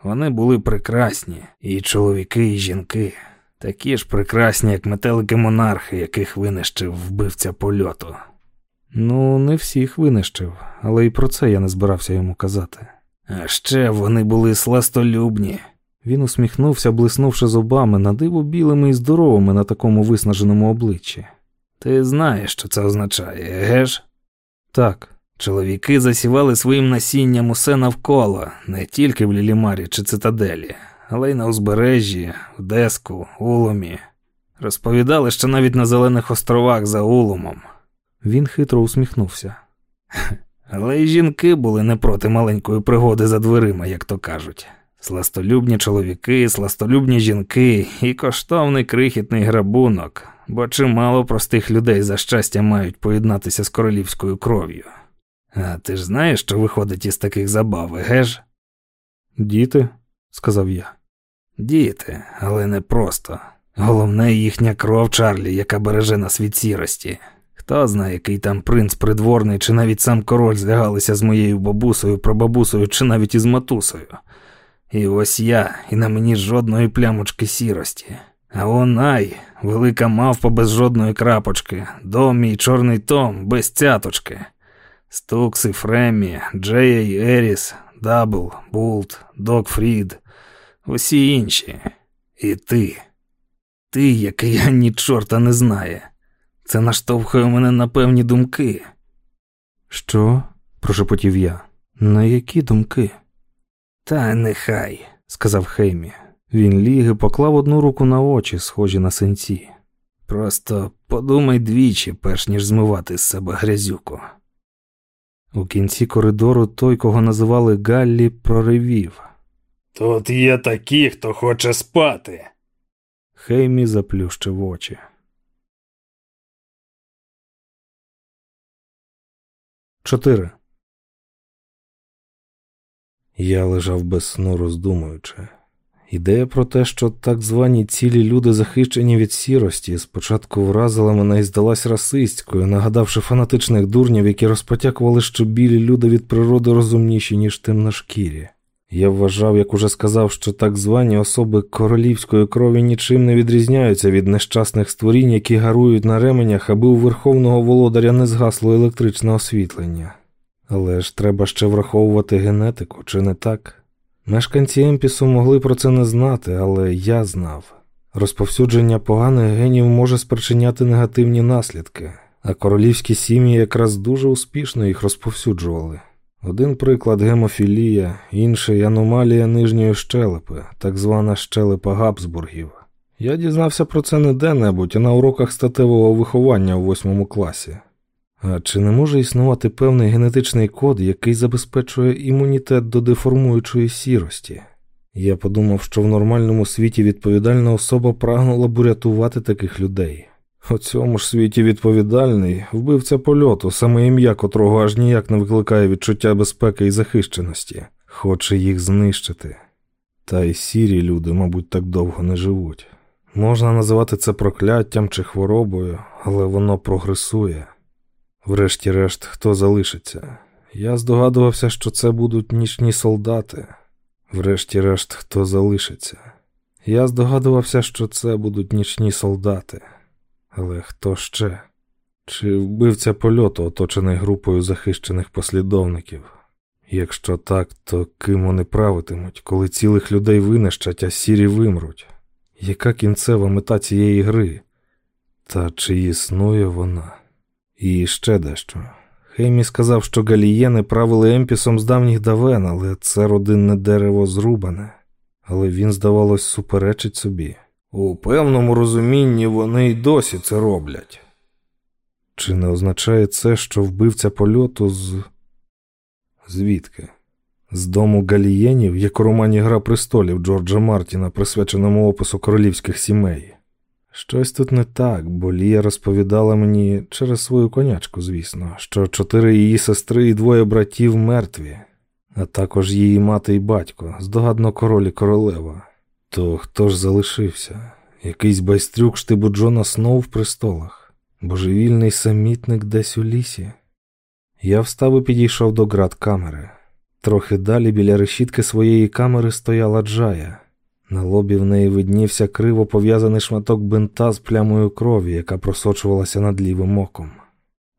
Вони були прекрасні, і чоловіки, і жінки, такі ж прекрасні, як метелики монархи, яких винищив вбивця польоту. Ну, не всіх винищив, але і про це я не збирався йому казати. А ще вони були сластолюбні. Він усміхнувся, блиснувши зубами на диво білими і здоровими на такому виснаженому обличчі. Ти знаєш, що це означає, геш? Так. Чоловіки засівали своїм насінням усе навколо, не тільки в Лілімарі чи цитаделі, але й на узбережжі, в Деску, Уломі. Розповідали, що навіть на Зелених островах за Уломом. Він хитро усміхнувся. Але й жінки були не проти маленької пригоди за дверима, як то кажуть. Сластолюбні чоловіки, сластолюбні жінки і коштовний крихітний грабунок, бо чимало простих людей за щастя мають поєднатися з королівською кров'ю. А ти ж знаєш, що виходить із таких забав, геж? Діти, сказав я. Діти, але не просто. Головне їхня кров, Чарлі, яка береже нас від сірості. Хто знає, який там принц придворний, чи навіть сам король злягалися з моєю бабусею, прабабусею, чи навіть із матусею. І ось я, і на мені жодної плямочки сірості. А он ай, велика мавпа без жодної крапочки, дом мій чорний Том без цяточки. Стукси, Фремі, Джей Еріс, Дабл, Булт, Док Фрід, усі інші. І ти. Ти, який ані чорта не знає. Це наштовхує мене на певні думки. Що? прошепотів я. На які думки? Та нехай, сказав Хеймі. Він ліг і поклав одну руку на очі, схожі на синці. Просто подумай двічі, перш ніж змивати з себе грязюку. У кінці коридору той, кого називали Галлі, проривів. Тут є такі, хто хоче спати. Хеймі заплющив очі. Чотири. Я лежав без сну, роздумуючи. Ідея про те, що так звані цілі люди захищені від сірості, спочатку вразила мене і здалась расистською, нагадавши фанатичних дурнів, які розпотякували, що білі люди від природи розумніші, ніж темношкірі. Я вважав, як уже сказав, що так звані особи королівської крові нічим не відрізняються від нещасних створінь, які гарують на ременях, аби у верховного володаря не згасло електричне освітлення. Але ж треба ще враховувати генетику, чи не так? Мешканці Емпісу могли про це не знати, але я знав. Розповсюдження поганих генів може спричиняти негативні наслідки, а королівські сім'ї якраз дуже успішно їх розповсюджували. Один приклад гемофілія, інший аномалія нижньої щелепи, так звана щелепа Габсбургів. Я дізнався про це не де-небудь, а на уроках статевого виховання у восьмому класі. А чи не може існувати певний генетичний код, який забезпечує імунітет до деформуючої сірості? Я подумав, що в нормальному світі відповідальна особа прагнула б урятувати таких людей. У цьому ж світі відповідальний вбивця польоту, саме ім'я котрого аж ніяк не викликає відчуття безпеки і захищеності, хоче їх знищити. Та й сірі люди, мабуть, так довго не живуть. Можна називати це прокляттям чи хворобою, але воно прогресує. Врешті-решт, хто залишиться? Я здогадувався, що це будуть нічні солдати. Врешті-решт, хто залишиться? Я здогадувався, що це будуть нічні солдати. Але хто ще? Чи вбивця польоту, оточений групою захищених послідовників? Якщо так, то ким вони правитимуть, коли цілих людей винищать, а сірі вимруть? Яка кінцева мета цієї гри? Та чи існує вона? І ще дещо. Хеймі сказав, що галієни правили Емпісом з давніх давен, але це родинне дерево зрубане. Але він, здавалось, суперечить собі. У певному розумінні вони й досі це роблять. Чи не означає це, що вбивця польоту з. Звідки? З дому галієнів, як у романі Гра престолів Джорджа Мартіна, присвяченому опису королівських сімей. Щось тут не так, бо Лія розповідала мені через свою конячку, звісно, що чотири її сестри і двоє братів мертві. а також її мати і батько, здогадно король і королева. То хто ж залишився? Якийсь байстрюк штибу Джона Сноу в престолах, божевільний самітник десь у лісі. Я встав і підійшов до град камери. Трохи далі біля решітки своєї камери стояла Джая. На лобі в неї виднівся криво пов'язаний шматок бинта з плямою крові, яка просочувалася над лівим оком.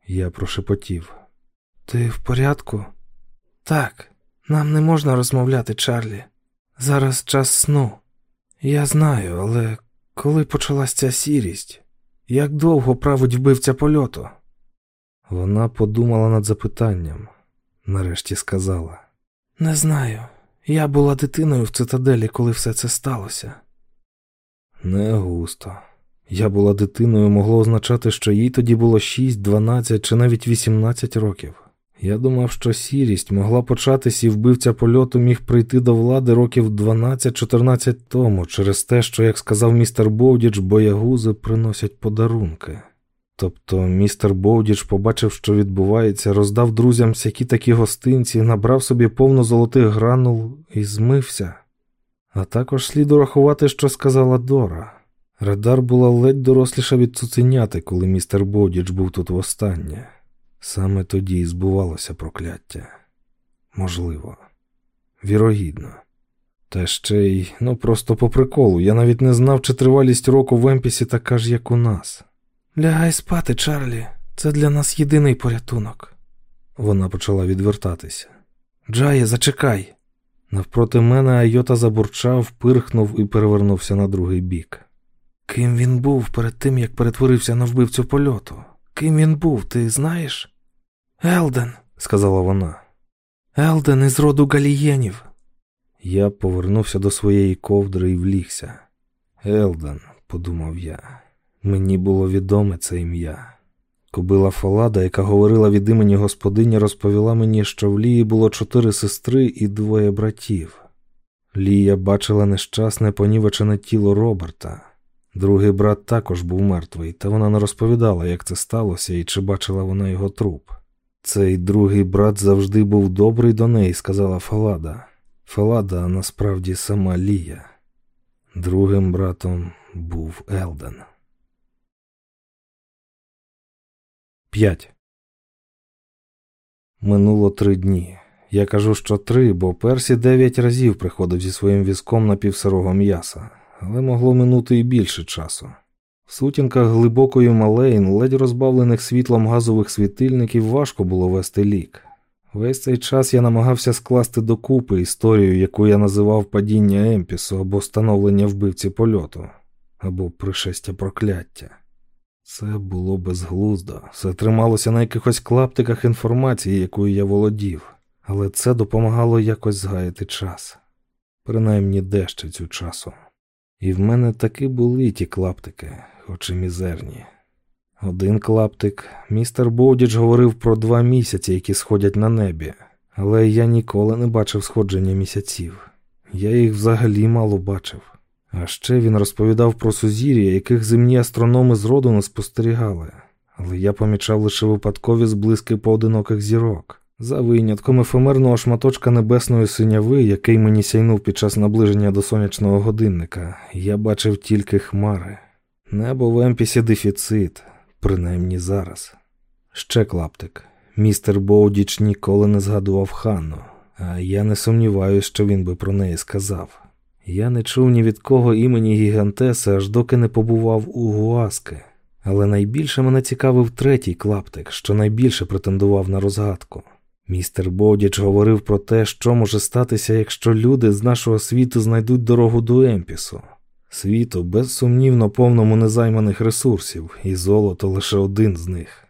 Я прошепотів. Ти в порядку? Так, нам не можна розмовляти, Чарлі. Зараз час сну. Я знаю, але коли почалась ця сірість, як довго править вбивця польоту? Вона подумала над запитанням, нарешті сказала: Не знаю. Я була дитиною в цитаделі, коли все це сталося. Не густо. Я була дитиною могло означати, що їй тоді було 6, 12 чи навіть 18 років. Я думав, що сірість могла початись і вбивця польоту міг прийти до влади років 12-14 тому, через те, що, як сказав містер Бовдіч, боягузи приносять подарунки. Тобто містер Боудіч побачив, що відбувається, роздав друзям всякі такі гостинці, набрав собі повно золотих гранул і змився. А також слід урахувати, що сказала Дора. Радар була ледь доросліша від цуценяти, коли містер Боудіч був тут востаннє. Саме тоді і збувалося прокляття. Можливо, вірогідно. Та ще й, ну просто по приколу, я навіть не знав, чи тривалість року в Емпісі така ж, як у нас. Лягай спати, Чарлі, це для нас єдиний порятунок. Вона почала відвертатися. Джає, зачекай. Навпроти мене Айота забурчав, пирхнув і перевернувся на другий бік. Ким він був перед тим, як перетворився на вбивцю польоту? Ким він був, ти знаєш? Елден, сказала вона. Елден із роду галієнів. Я повернувся до своєї ковдри і влігся. Елден, подумав я. Мені було відоме це ім'я. Кобила Фалада, яка говорила від імені господині, розповіла мені, що в Лії було чотири сестри і двоє братів. Лія бачила нещасне понівечене тіло Роберта. Другий брат також був мертвий, та вона не розповідала, як це сталося і чи бачила вона його труп. Цей другий брат завжди був добрий до неї, сказала Фалада. Фалада насправді сама Лія. Другим братом був Елден. 5. Минуло три дні. Я кажу, що три, бо Персі дев'ять разів приходив зі своїм візком на півсирого м'яса, але могло минути і більше часу. В сутінках глибокої малейн, ледь розбавлених світлом газових світильників, важко було вести лік. Весь цей час я намагався скласти докупи історію, яку я називав падіння Емпісу або становлення вбивці польоту, або пришестя прокляття. Це було безглуздо, все трималося на якихось клаптиках інформації, якою я володів, але це допомагало якось згаяти час, принаймні дещо цю часу. І в мене таки були ті клаптики, хоч і мізерні. Один клаптик, містер Боудіч говорив про два місяці, які сходять на небі, але я ніколи не бачив сходження місяців. Я їх взагалі мало бачив. А ще він розповідав про сузір'я, яких земні астрономи зроду не спостерігали, але я помічав лише випадкові зблиски поодиноких зірок. За винятком ефемерного шматочка небесної синяви, який мені сяйнув під час наближення до сонячного годинника, я бачив тільки хмари. Небо в Емпісі дефіцит, принаймні зараз. Ще клаптик. Містер Боудіч ніколи не згадував Ханну, а я не сумніваюся, що він би про неї сказав. Я не чув ні від кого імені Гігантеса, аж доки не побував у Гуаски. Але найбільше мене цікавив третій клаптик, що найбільше претендував на розгадку. Містер Бодіч говорив про те, що може статися, якщо люди з нашого світу знайдуть дорогу до Емпісу. Світу безсумнівно повному незайманих ресурсів, і золото лише один з них.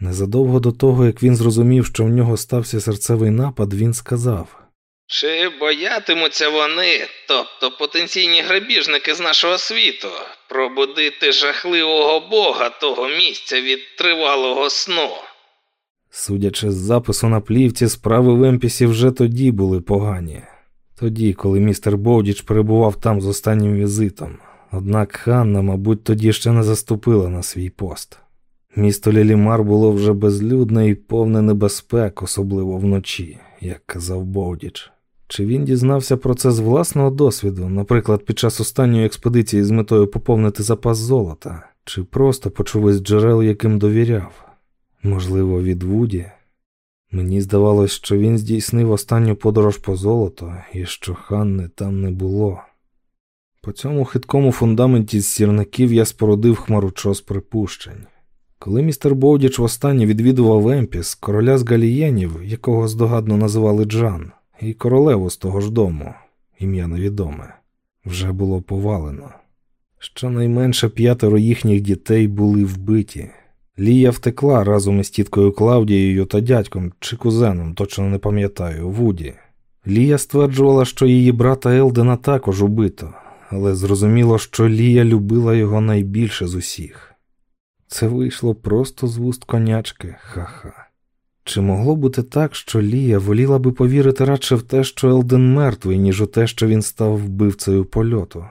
Незадовго до того, як він зрозумів, що в нього стався серцевий напад, він сказав чи боятимуться вони, тобто потенційні грабіжники з нашого світу, пробудити жахливого бога того місця від тривалого сну? Судячи з запису на плівці, справи в Емпісі вже тоді були погані, тоді, коли містер Боудіч перебував там з останнім візитом. Однак Ханна, мабуть, тоді ще не заступила на свій пост. Місто Лілімар було вже безлюдне і повне небезпек, особливо вночі як казав Боудіч. Чи він дізнався про це з власного досвіду, наприклад, під час останньої експедиції з метою поповнити запас золота, чи просто почув із джерел, яким довіряв? Можливо, від Вуді? Мені здавалось, що він здійснив останню подорож по золоту і що Ханни там не було. По цьому хиткому фундаменті з сірників я спорудив хмаручос припущень. Коли містер Боудіч востаннє відвідував Емпіс, короля з галієнів, якого здогадно називали Джан, і королеву з того ж дому, ім'я невідоме, вже було повалено. Щонайменше п'ятеро їхніх дітей були вбиті. Лія втекла разом із тіткою Клавдією та дядьком чи кузеном, точно не пам'ятаю, Вуді. Лія стверджувала, що її брата Елдена також убито, але зрозуміло, що Лія любила його найбільше з усіх. Це вийшло просто з вуст конячки, ха-ха. Чи могло бути так, що Лія воліла би повірити радше в те, що Елден мертвий, ніж у те, що він став вбивцею польоту?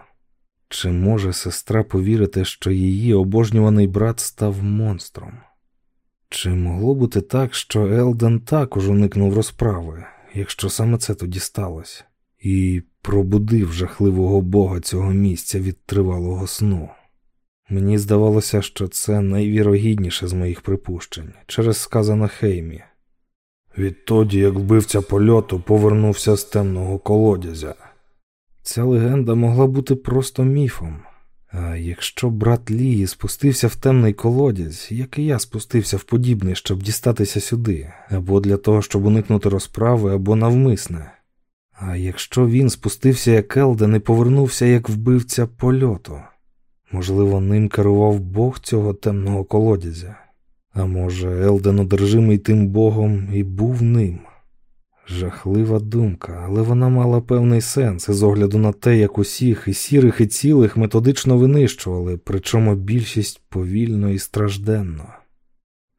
Чи може сестра повірити, що її обожнюваний брат став монстром? Чи могло бути так, що Елден також уникнув розправи, якщо саме це тоді сталося, і пробудив жахливого бога цього місця від тривалого сну? Мені здавалося, що це найвірогідніше з моїх припущень через сказане Хеймі. Відтоді, як вбивця польоту повернувся з темного колодязя. Ця легенда могла бути просто міфом. А якщо брат Лії спустився в темний колодязь, як і я спустився в подібний, щоб дістатися сюди, або для того, щоб уникнути розправи, або навмисне. А якщо він спустився як Елден і повернувся як вбивця польоту, можливо, ним керував Бог цього темного колодязя, а може, Елден одержимий тим Богом і був ним. Жахлива думка, але вона мала певний сенс із огляду на те, як усіх і сірих, і цілих методично винищували, причому більшість повільно і стражденно.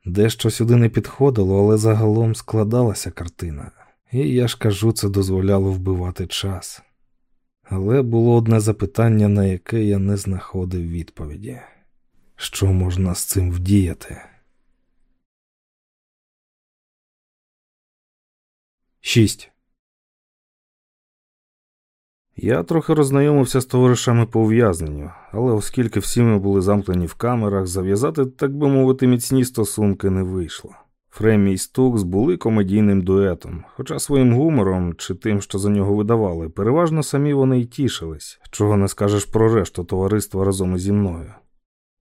Дещо сюди не підходило, але загалом складалася картина, і я ж кажу, це дозволяло вбивати час. Але було одне запитання, на яке я не знаходив відповіді: що можна з цим вдіяти? 6. Я трохи роззнайомився з товаришами по ув'язненню, але оскільки всі ми були замкнені в камерах, зав'язати, так би мовити, міцні стосунки не вийшло. Фремі і Стукс були комедійним дуетом, хоча своїм гумором чи тим, що за нього видавали, переважно самі вони й тішились, чого не скажеш про решту товариства разом зі мною.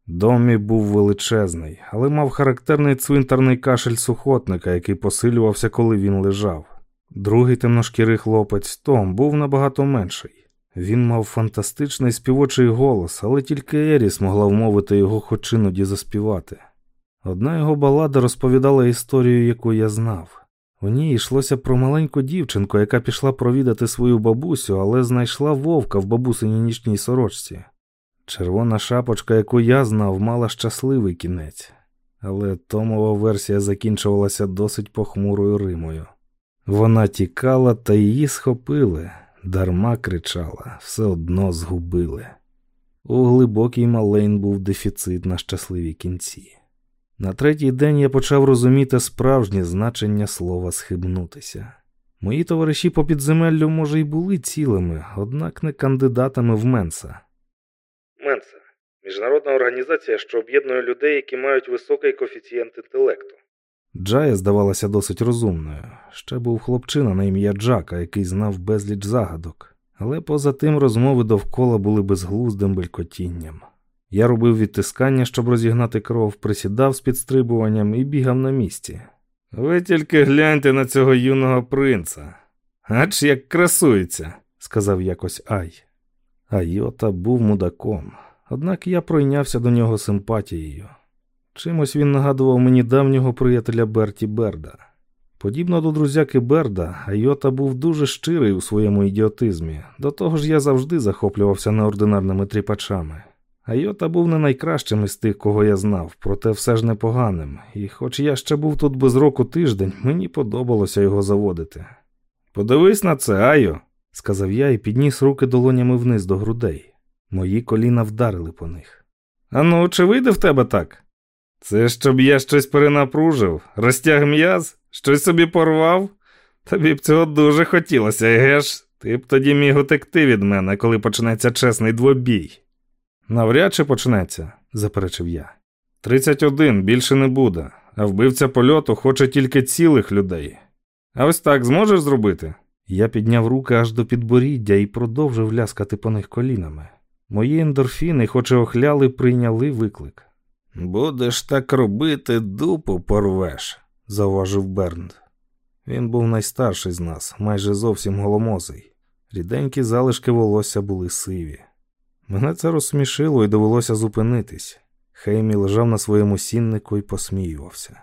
Домі був величезний, але мав характерний цвинтарний кашель сухотника, який посилювався, коли він лежав. Другий темношкірий хлопець Том був набагато менший. Він мав фантастичний співочий голос, але тільки Еріс могла вмовити його хоч іноді заспівати. Одна його балада розповідала історію, яку я знав. У ній йшлося про маленьку дівчинку, яка пішла провідати свою бабусю, але знайшла вовка в бабусиній нічній сорочці. Червона шапочка, яку я знав, мала щасливий кінець, але Томова версія закінчувалася досить похмурою римою. Вона тікала, та її схопили, дарма кричала, все одно згубили. У глибокій малейн був дефіцит на щасливі кінці. На третій день я почав розуміти справжнє значення слова схибнутися. Мої товариші по підземеллю, може, й були цілими, однак не кандидатами в Менса. Менса міжнародна організація, що об'єднує людей, які мають високий коефіцієнт інтелекту. Джая здавалася досить розумною. Ще був хлопчина на ім'я Джака, який знав безліч загадок, але поза тим розмови довкола були безглуздим белькотінням. Я робив відтискання, щоб розігнати кров, присідав з підстрибуванням і бігав на місці. Ви тільки гляньте на цього юного принца. Ач як красується, сказав якось Ай. Айота був мудаком, однак я пройнявся до нього симпатією. Чимось він нагадував мені давнього приятеля Берті Берда. Подібно до друзяки Берда, Айота був дуже щирий у своєму ідіотизмі, до того ж я завжди захоплювався неординарними тріпачами. Айота був не найкращим із тих, кого я знав, проте все ж непоганим, і хоч я ще був тут без року тиждень, мені подобалося його заводити. Подивись на це, Айо, сказав я і підніс руки долонями вниз до грудей. Мої коліна вдарили по них. Ану, чи вийде в тебе так? Це щоб я щось перенапружив, розтяг м'яз, щось собі порвав? Тобі б цього дуже хотілося, еге ж? Ти б тоді міг утекти від мене, коли почнеться чесний двобій. Навряд чи почнеться, заперечив я. Тридцять один більше не буде, а вбивця польоту хоче тільки цілих людей. А ось так зможеш зробити? Я підняв руки аж до підборіддя і продовжив ляскати по них колінами. Мої ендорфіни, хоч і охляли, прийняли виклик. Будеш так робити, дупу порвеш, зауважив Бернд. Він був найстарший з нас, майже зовсім голомозий. Ріденькі залишки волосся були сиві. Мене це розсмішило і довелося зупинитись. Хеймі лежав на своєму сіннику і посміювався.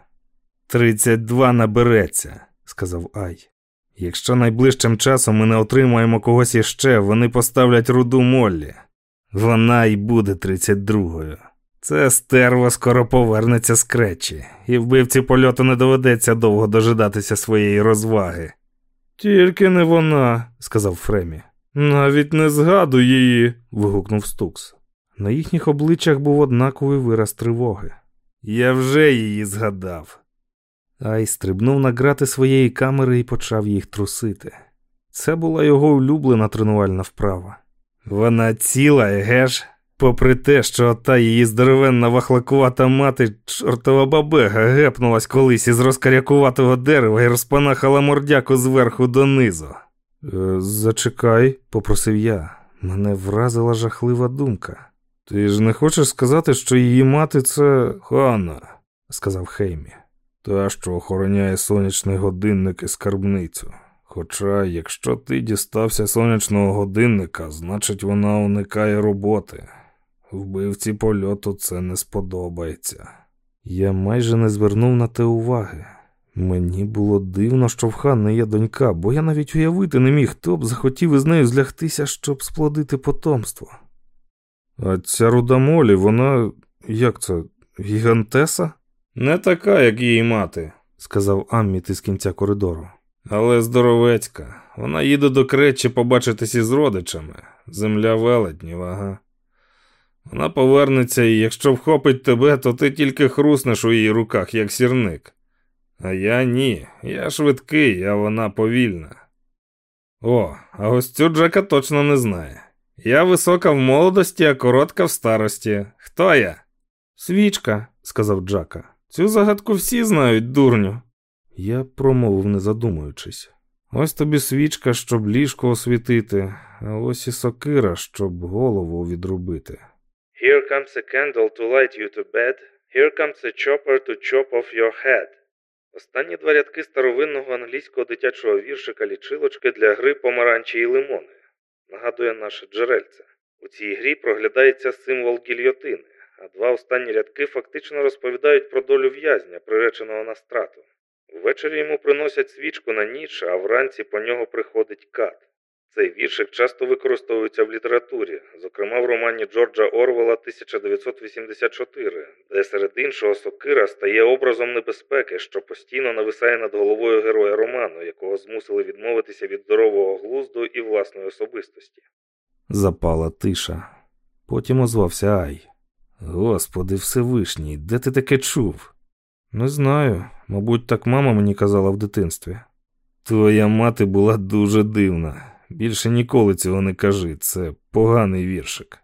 Тридцять два набереться, сказав Ай. Якщо найближчим часом ми не отримаємо когось іще, вони поставлять руду Моллі. Вона й буде тридцять другою. Це стерво скоро повернеться з кречі, і вбивці польоту не доведеться довго дожидатися своєї розваги. Тільки не вона, сказав Фремі. Навіть не згадуй її. вигукнув Стукс. На їхніх обличчях був однаковий вираз тривоги. Я вже її згадав. Ай стрибнув на грати своєї камери і почав їх трусити. Це була його улюблена тренувальна вправа. Вона ціла, еге ж? Попри те, що та її здоровенна вахлакувата мати, чортова бабега, гепнулась колись із розкарякуватого дерева і розпанахала мордяку зверху донизу. «Е, Зачекай, попросив я. Мене вразила жахлива думка. Ти ж не хочеш сказати, що її мати це Хана, сказав Хеймі. Та, що охороняє сонячний годинник і скарбницю. Хоча, якщо ти дістався сонячного годинника, значить вона уникає роботи. Вбивці польоту це не сподобається. Я майже не звернув на те уваги. Мені було дивно, що в Ханни є донька, бо я навіть уявити не міг, хто б захотів із нею злягтися, щоб сплодити потомство. А ця руда Молі, вона як це, гігантеса? Не така, як її мати, сказав Амміт із кінця коридору. Але здоровецька. Вона їде до кречі побачитись із родичами. Земля велетнів, ага. Вона повернеться, і якщо вхопить тебе, то ти тільки хруснеш у її руках, як сірник. А я ні. Я швидкий, а вона повільна. О, а ось цю Джека точно не знає. Я висока в молодості, а коротка в старості. Хто я? Свічка, сказав Джака. Цю загадку всі знають, дурню. Я промовив, не задумуючись. Ось тобі свічка, щоб ліжко освітити, а ось і сокира, щоб голову відрубити. Here comes a candle to light you to bed. Here comes a chopper to chop off your head. Останні два рядки старовинного англійського дитячого віршика лічилочки для гри помаранчі і лимони. Нагадує наше джерельце. У цій грі проглядається символ гільйотини, а два останні рядки фактично розповідають про долю в'язня, приреченого на страту. Ввечері йому приносять свічку на ніч, а вранці по нього приходить кат. Цей віршик часто використовується в літературі, зокрема в романі Джорджа Орвела 1984, де серед іншого сокира стає образом небезпеки, що постійно нависає над головою героя роману, якого змусили відмовитися від здорового глузду і власної особистості. Запала тиша. Потім озвався Ай. Господи Всевишній, де ти таке чув? Не знаю. Мабуть, так мама мені казала в дитинстві. Твоя мати була дуже дивна. Більше ніколи цього не кажи, це поганий віршик.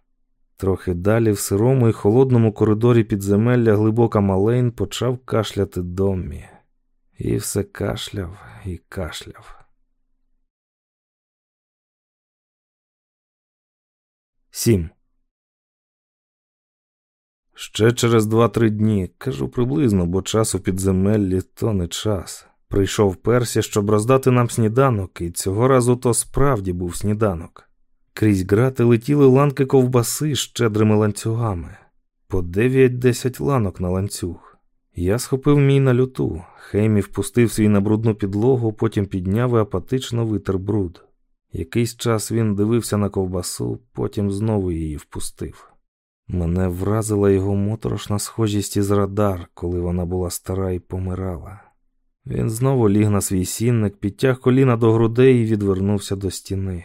Трохи далі в сирому і холодному коридорі підземелля глибока Малейн почав кашляти домі. І все кашляв і кашляв. Сім. Ще через два-три дні, кажу приблизно, бо час у підземеллі то не час. Прийшов Персі, щоб роздати нам сніданок, і цього разу то справді був сніданок. Крізь грати летіли ланки ковбаси з щедрими ланцюгами, по дев'ять-десять ланок на ланцюг. Я схопив мій на люту, Хеймі впустив свій на брудну підлогу, потім підняв і апатично витер бруд. Якийсь час він дивився на ковбасу, потім знову її впустив. Мене вразила його моторошна схожість із радар, коли вона була стара і помирала. Він знову ліг на свій сінник, підтяг коліна до грудей і відвернувся до стіни.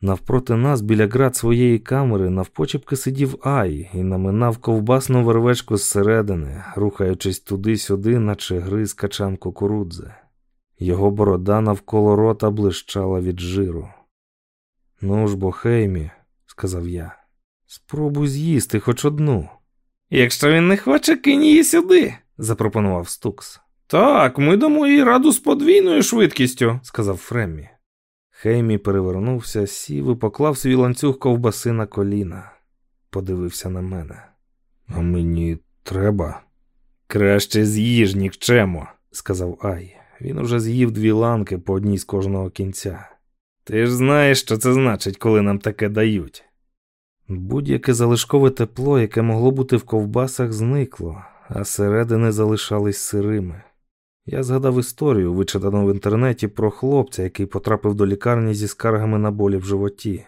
Навпроти нас, біля град своєї камери, навпочепки сидів Ай і наминав ковбасну вервечку зсередини, рухаючись туди-сюди, наче гриз качан кукурудзи. Його борода навколо рота блищала від жиру. Ну ж бо, Хеймі, сказав я, спробуй з'їсти хоч одну. Якщо він не хоче, кинь її сюди, запропонував Стукс. Так, ми дамо їй раду з подвійною швидкістю, сказав Фреммі. Хеймі перевернувся, сів і поклав свій ланцюг ковбаси на коліна. Подивився на мене. А мені треба. Краще з'їж, нікчемо, сказав Ай. Він уже з'їв дві ланки по одній з кожного кінця. Ти ж знаєш, що це значить, коли нам таке дають. Будь-яке залишкове тепло, яке могло бути в ковбасах, зникло, а середини залишались сирими. Я згадав історію, вичитану в інтернеті про хлопця, який потрапив до лікарні зі скаргами на болі в животі.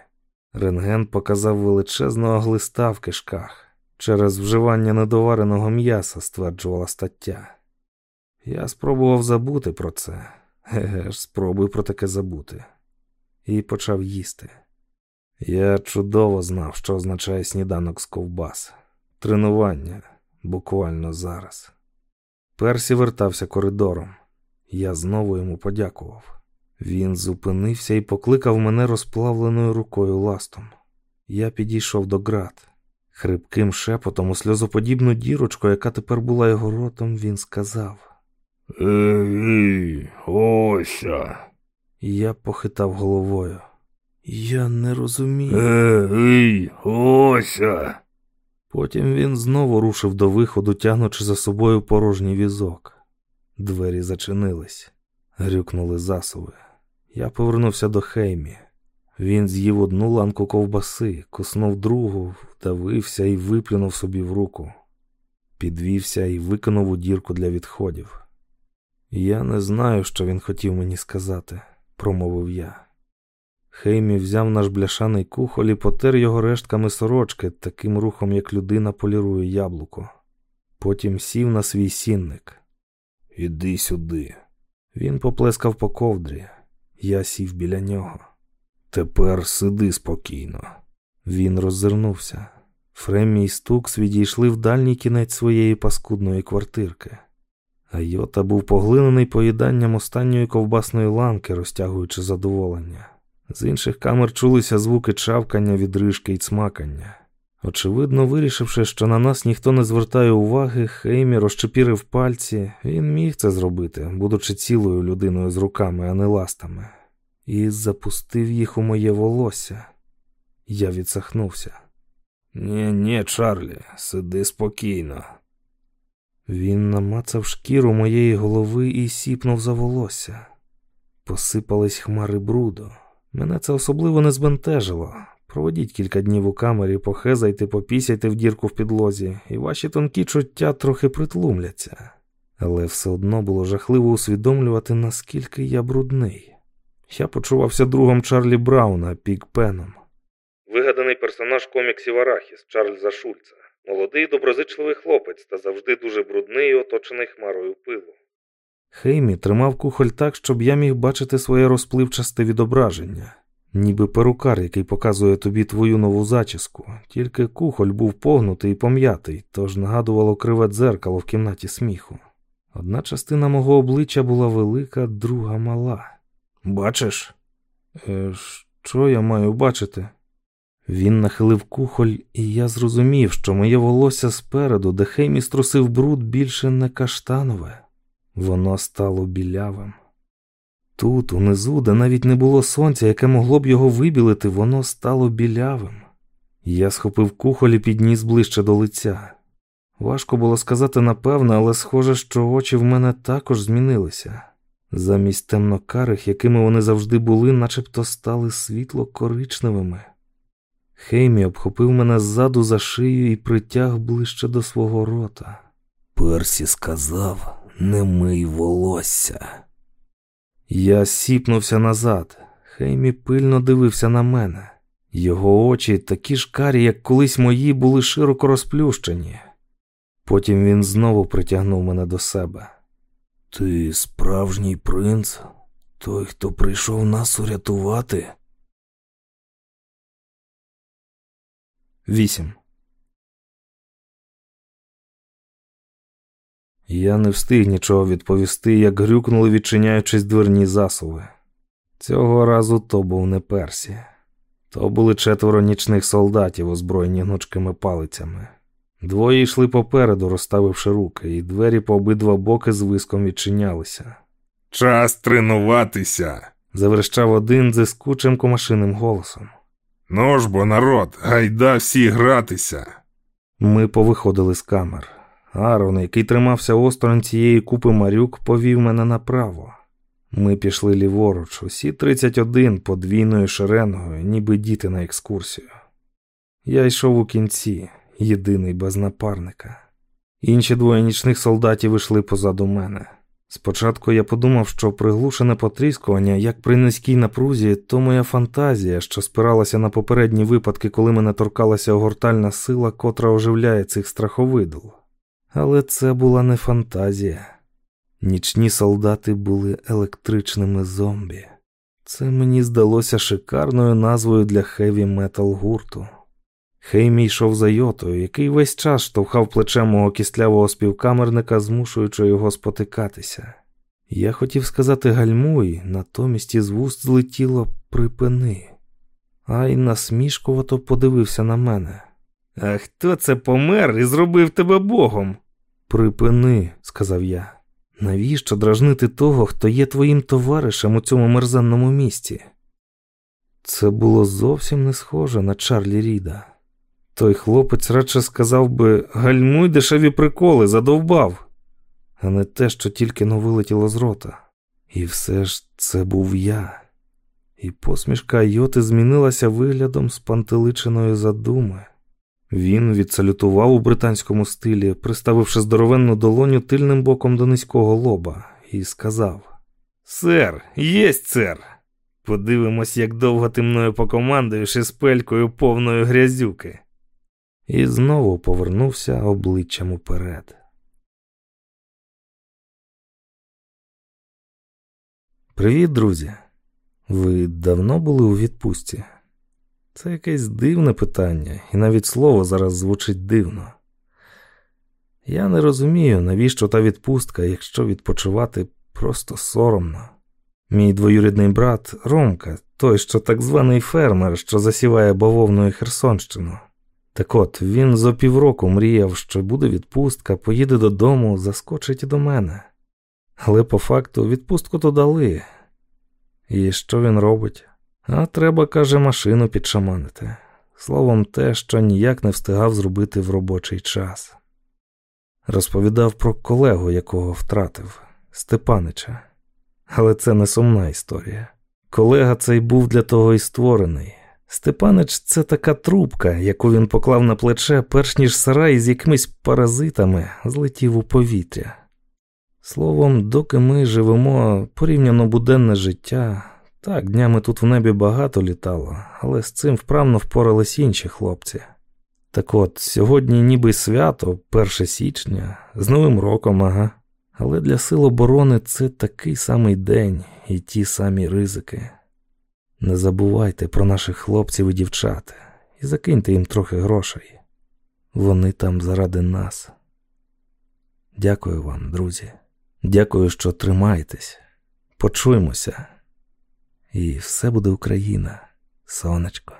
Рентген показав величезного глиста в кишках через вживання недовареного м'яса, стверджувала стаття. Я спробував забути про це, Еге ж, спробуй про таке забути, і почав їсти. Я чудово знав, що означає сніданок з ковбас, тренування буквально зараз. Персі вертався коридором. Я знову йому подякував. Він зупинився і покликав мене розплавленою рукою ластом. Я підійшов до град. Хрипким шепотом у сльозоподібну дірочку, яка тепер була його ротом, він сказав: Ей, ося. Я похитав головою. Я не розумію. Ей, ося. Потім він знову рушив до виходу, тягнучи за собою порожній візок. Двері зачинились, грюкнули засуви. Я повернувся до Хеймі. Він з'їв одну ланку ковбаси, куснув другу, вдавився і виплюнув собі в руку. Підвівся і викинув у дірку для відходів. Я не знаю, що він хотів мені сказати, промовив я. Хеймі взяв наш бляшаний кухоль і потер його рештками сорочки, таким рухом, як людина полірує яблуко. Потім сів на свій сінник. Іди сюди. Він поплескав по ковдрі. Я сів біля нього. Тепер сиди спокійно. Він роззирнувся. Фреммі і Стукс відійшли в дальній кінець своєї паскудної квартирки. А Йота був поглинений поїданням останньої ковбасної ланки, розтягуючи задоволення. З інших камер чулися звуки чавкання, відрижки і цмакання. Очевидно, вирішивши, що на нас ніхто не звертає уваги, Хеймі розчепірив пальці, він міг це зробити, будучи цілою людиною з руками, а не ластами, і запустив їх у моє волосся. Я відсахнувся. Ні, ні, Чарлі, сиди спокійно. Він намацав шкіру моєї голови і сіпнув за волосся. Посипались хмари бруду. Мене це особливо не збентежило. Проведіть кілька днів у камері, похезайте, попісяйте в дірку в підлозі, і ваші тонкі чуття трохи притлумляться. Але все одно було жахливо усвідомлювати, наскільки я брудний. Я почувався другом Чарлі Брауна, Пікпеном. Вигаданий персонаж коміксів Арахіс Чарльза Шульца. Молодий доброзичливий хлопець та завжди дуже брудний і оточений хмарою пилу. Хеймі тримав кухоль так, щоб я міг бачити своє розпливчасте відображення, ніби перукар, який показує тобі твою нову зачіску, тільки кухоль був погнутий і пом'ятий, тож нагадувало криве дзеркало в кімнаті сміху. Одна частина мого обличчя була велика, друга мала. Бачиш? Е, Що я маю бачити? Він нахилив кухоль, і я зрозумів, що моє волосся спереду, де Хеймі струсив бруд, більше не каштанове. Воно стало білявим. Тут, унизу, де навіть не було сонця, яке могло б його вибілити, воно стало білявим. Я схопив кухоль і підніс ближче до лиця. Важко було сказати напевно, але схоже, що очі в мене також змінилися. Замість темнокарих, якими вони завжди були, начебто стали світло коричневими. Хеймі обхопив мене ззаду за шию і притяг ближче до свого рота. Персі сказав не мий волосся. Я сіпнувся назад. Хеймі пильно дивився на мене. Його очі, такі ж карі, як колись мої, були широко розплющені. Потім він знову притягнув мене до себе. Ти справжній принц, той, хто прийшов нас урятувати. Вісім. Я не встиг нічого відповісти, як грюкнули, відчиняючись дверні засуви. Цього разу то був не Персі. То були четверо нічних солдатів, озброєні гнучкими палицями. Двоє йшли попереду, розставивши руки, і двері по обидва боки з виском відчинялися. Час тренуватися. Заверещав один зискучим комашиним голосом. Ну ж бо, народ, гайда всі гратися. Ми повиходили з камер. Арон, який тримався осторонь цієї купи марюк, повів мене направо. Ми пішли ліворуч, усі 31 подвійною шеренгою, ніби діти на екскурсію. Я йшов у кінці, єдиний без напарника. Інші двоє нічних солдатів йшли позаду мене. Спочатку я подумав, що приглушене потріскування, як при низькій напрузі, то моя фантазія, що спиралася на попередні випадки, коли мене торкалася огортальна сила, котра оживляє цих страховидл. Але це була не фантазія. Нічні солдати були електричними зомбі. Це мені здалося шикарною назвою для хеві метал гурту. Хеймі йшов за йотою, який весь час штовхав плечем мого кістлявого співкамерника, змушуючи його спотикатися. Я хотів сказати гальмуй, натомість із вуст злетіло припини. Ай насмішкувато подивився на мене. А хто це помер і зробив тебе богом? Припини, сказав я. Навіщо дражнити того, хто є твоїм товаришем у цьому мерзенному місті? Це було зовсім не схоже на Чарлі Ріда. Той хлопець радше сказав би гальмуй дешеві приколи, задовбав, а не те, що тільки но вилетіло з рота. І все ж це був я. І посмішка Йоти змінилася виглядом спантеличеної задуми. Він відсалютував у британському стилі, приставивши здоровенну долоню тильним боком до низького лоба, і сказав: Сер, єсть сер. Подивимось, як довго ти мною покомандуєш із пелькою повною грязюки. І знову повернувся обличчям уперед. Привіт, друзі. Ви давно були у відпустці? Це якесь дивне питання, і навіть слово зараз звучить дивно. Я не розумію, навіщо та відпустка, якщо відпочивати просто соромно. Мій двоюрідний брат Ромка, той, що так званий фермер, що засіває бавовною Херсонщину. Так от він за півроку мріяв, що буде відпустка, поїде додому, заскочить і до мене. Але по факту відпустку то дали. І що він робить? А треба, каже, машину підшаманити. Словом, те, що ніяк не встигав зробити в робочий час. Розповідав про колегу, якого втратив, Степанича. Але це не сумна історія. Колега цей був для того і створений. Степанич це така трубка, яку він поклав на плече, перш ніж сарай з якимись паразитами злетів у повітря. Словом, доки ми живемо порівняно буденне життя, так, днями тут в небі багато літало, але з цим вправно впорались інші хлопці. Так от, сьогодні ніби свято, 1 січня, з Новим роком, ага. Але для сил оборони це такий самий день і ті самі ризики. Не забувайте про наших хлопців і дівчат і закиньте їм трохи грошей. Вони там заради нас. Дякую вам, друзі. Дякую, що тримаєтесь. Почуємося. І все буде Україна, сонечко.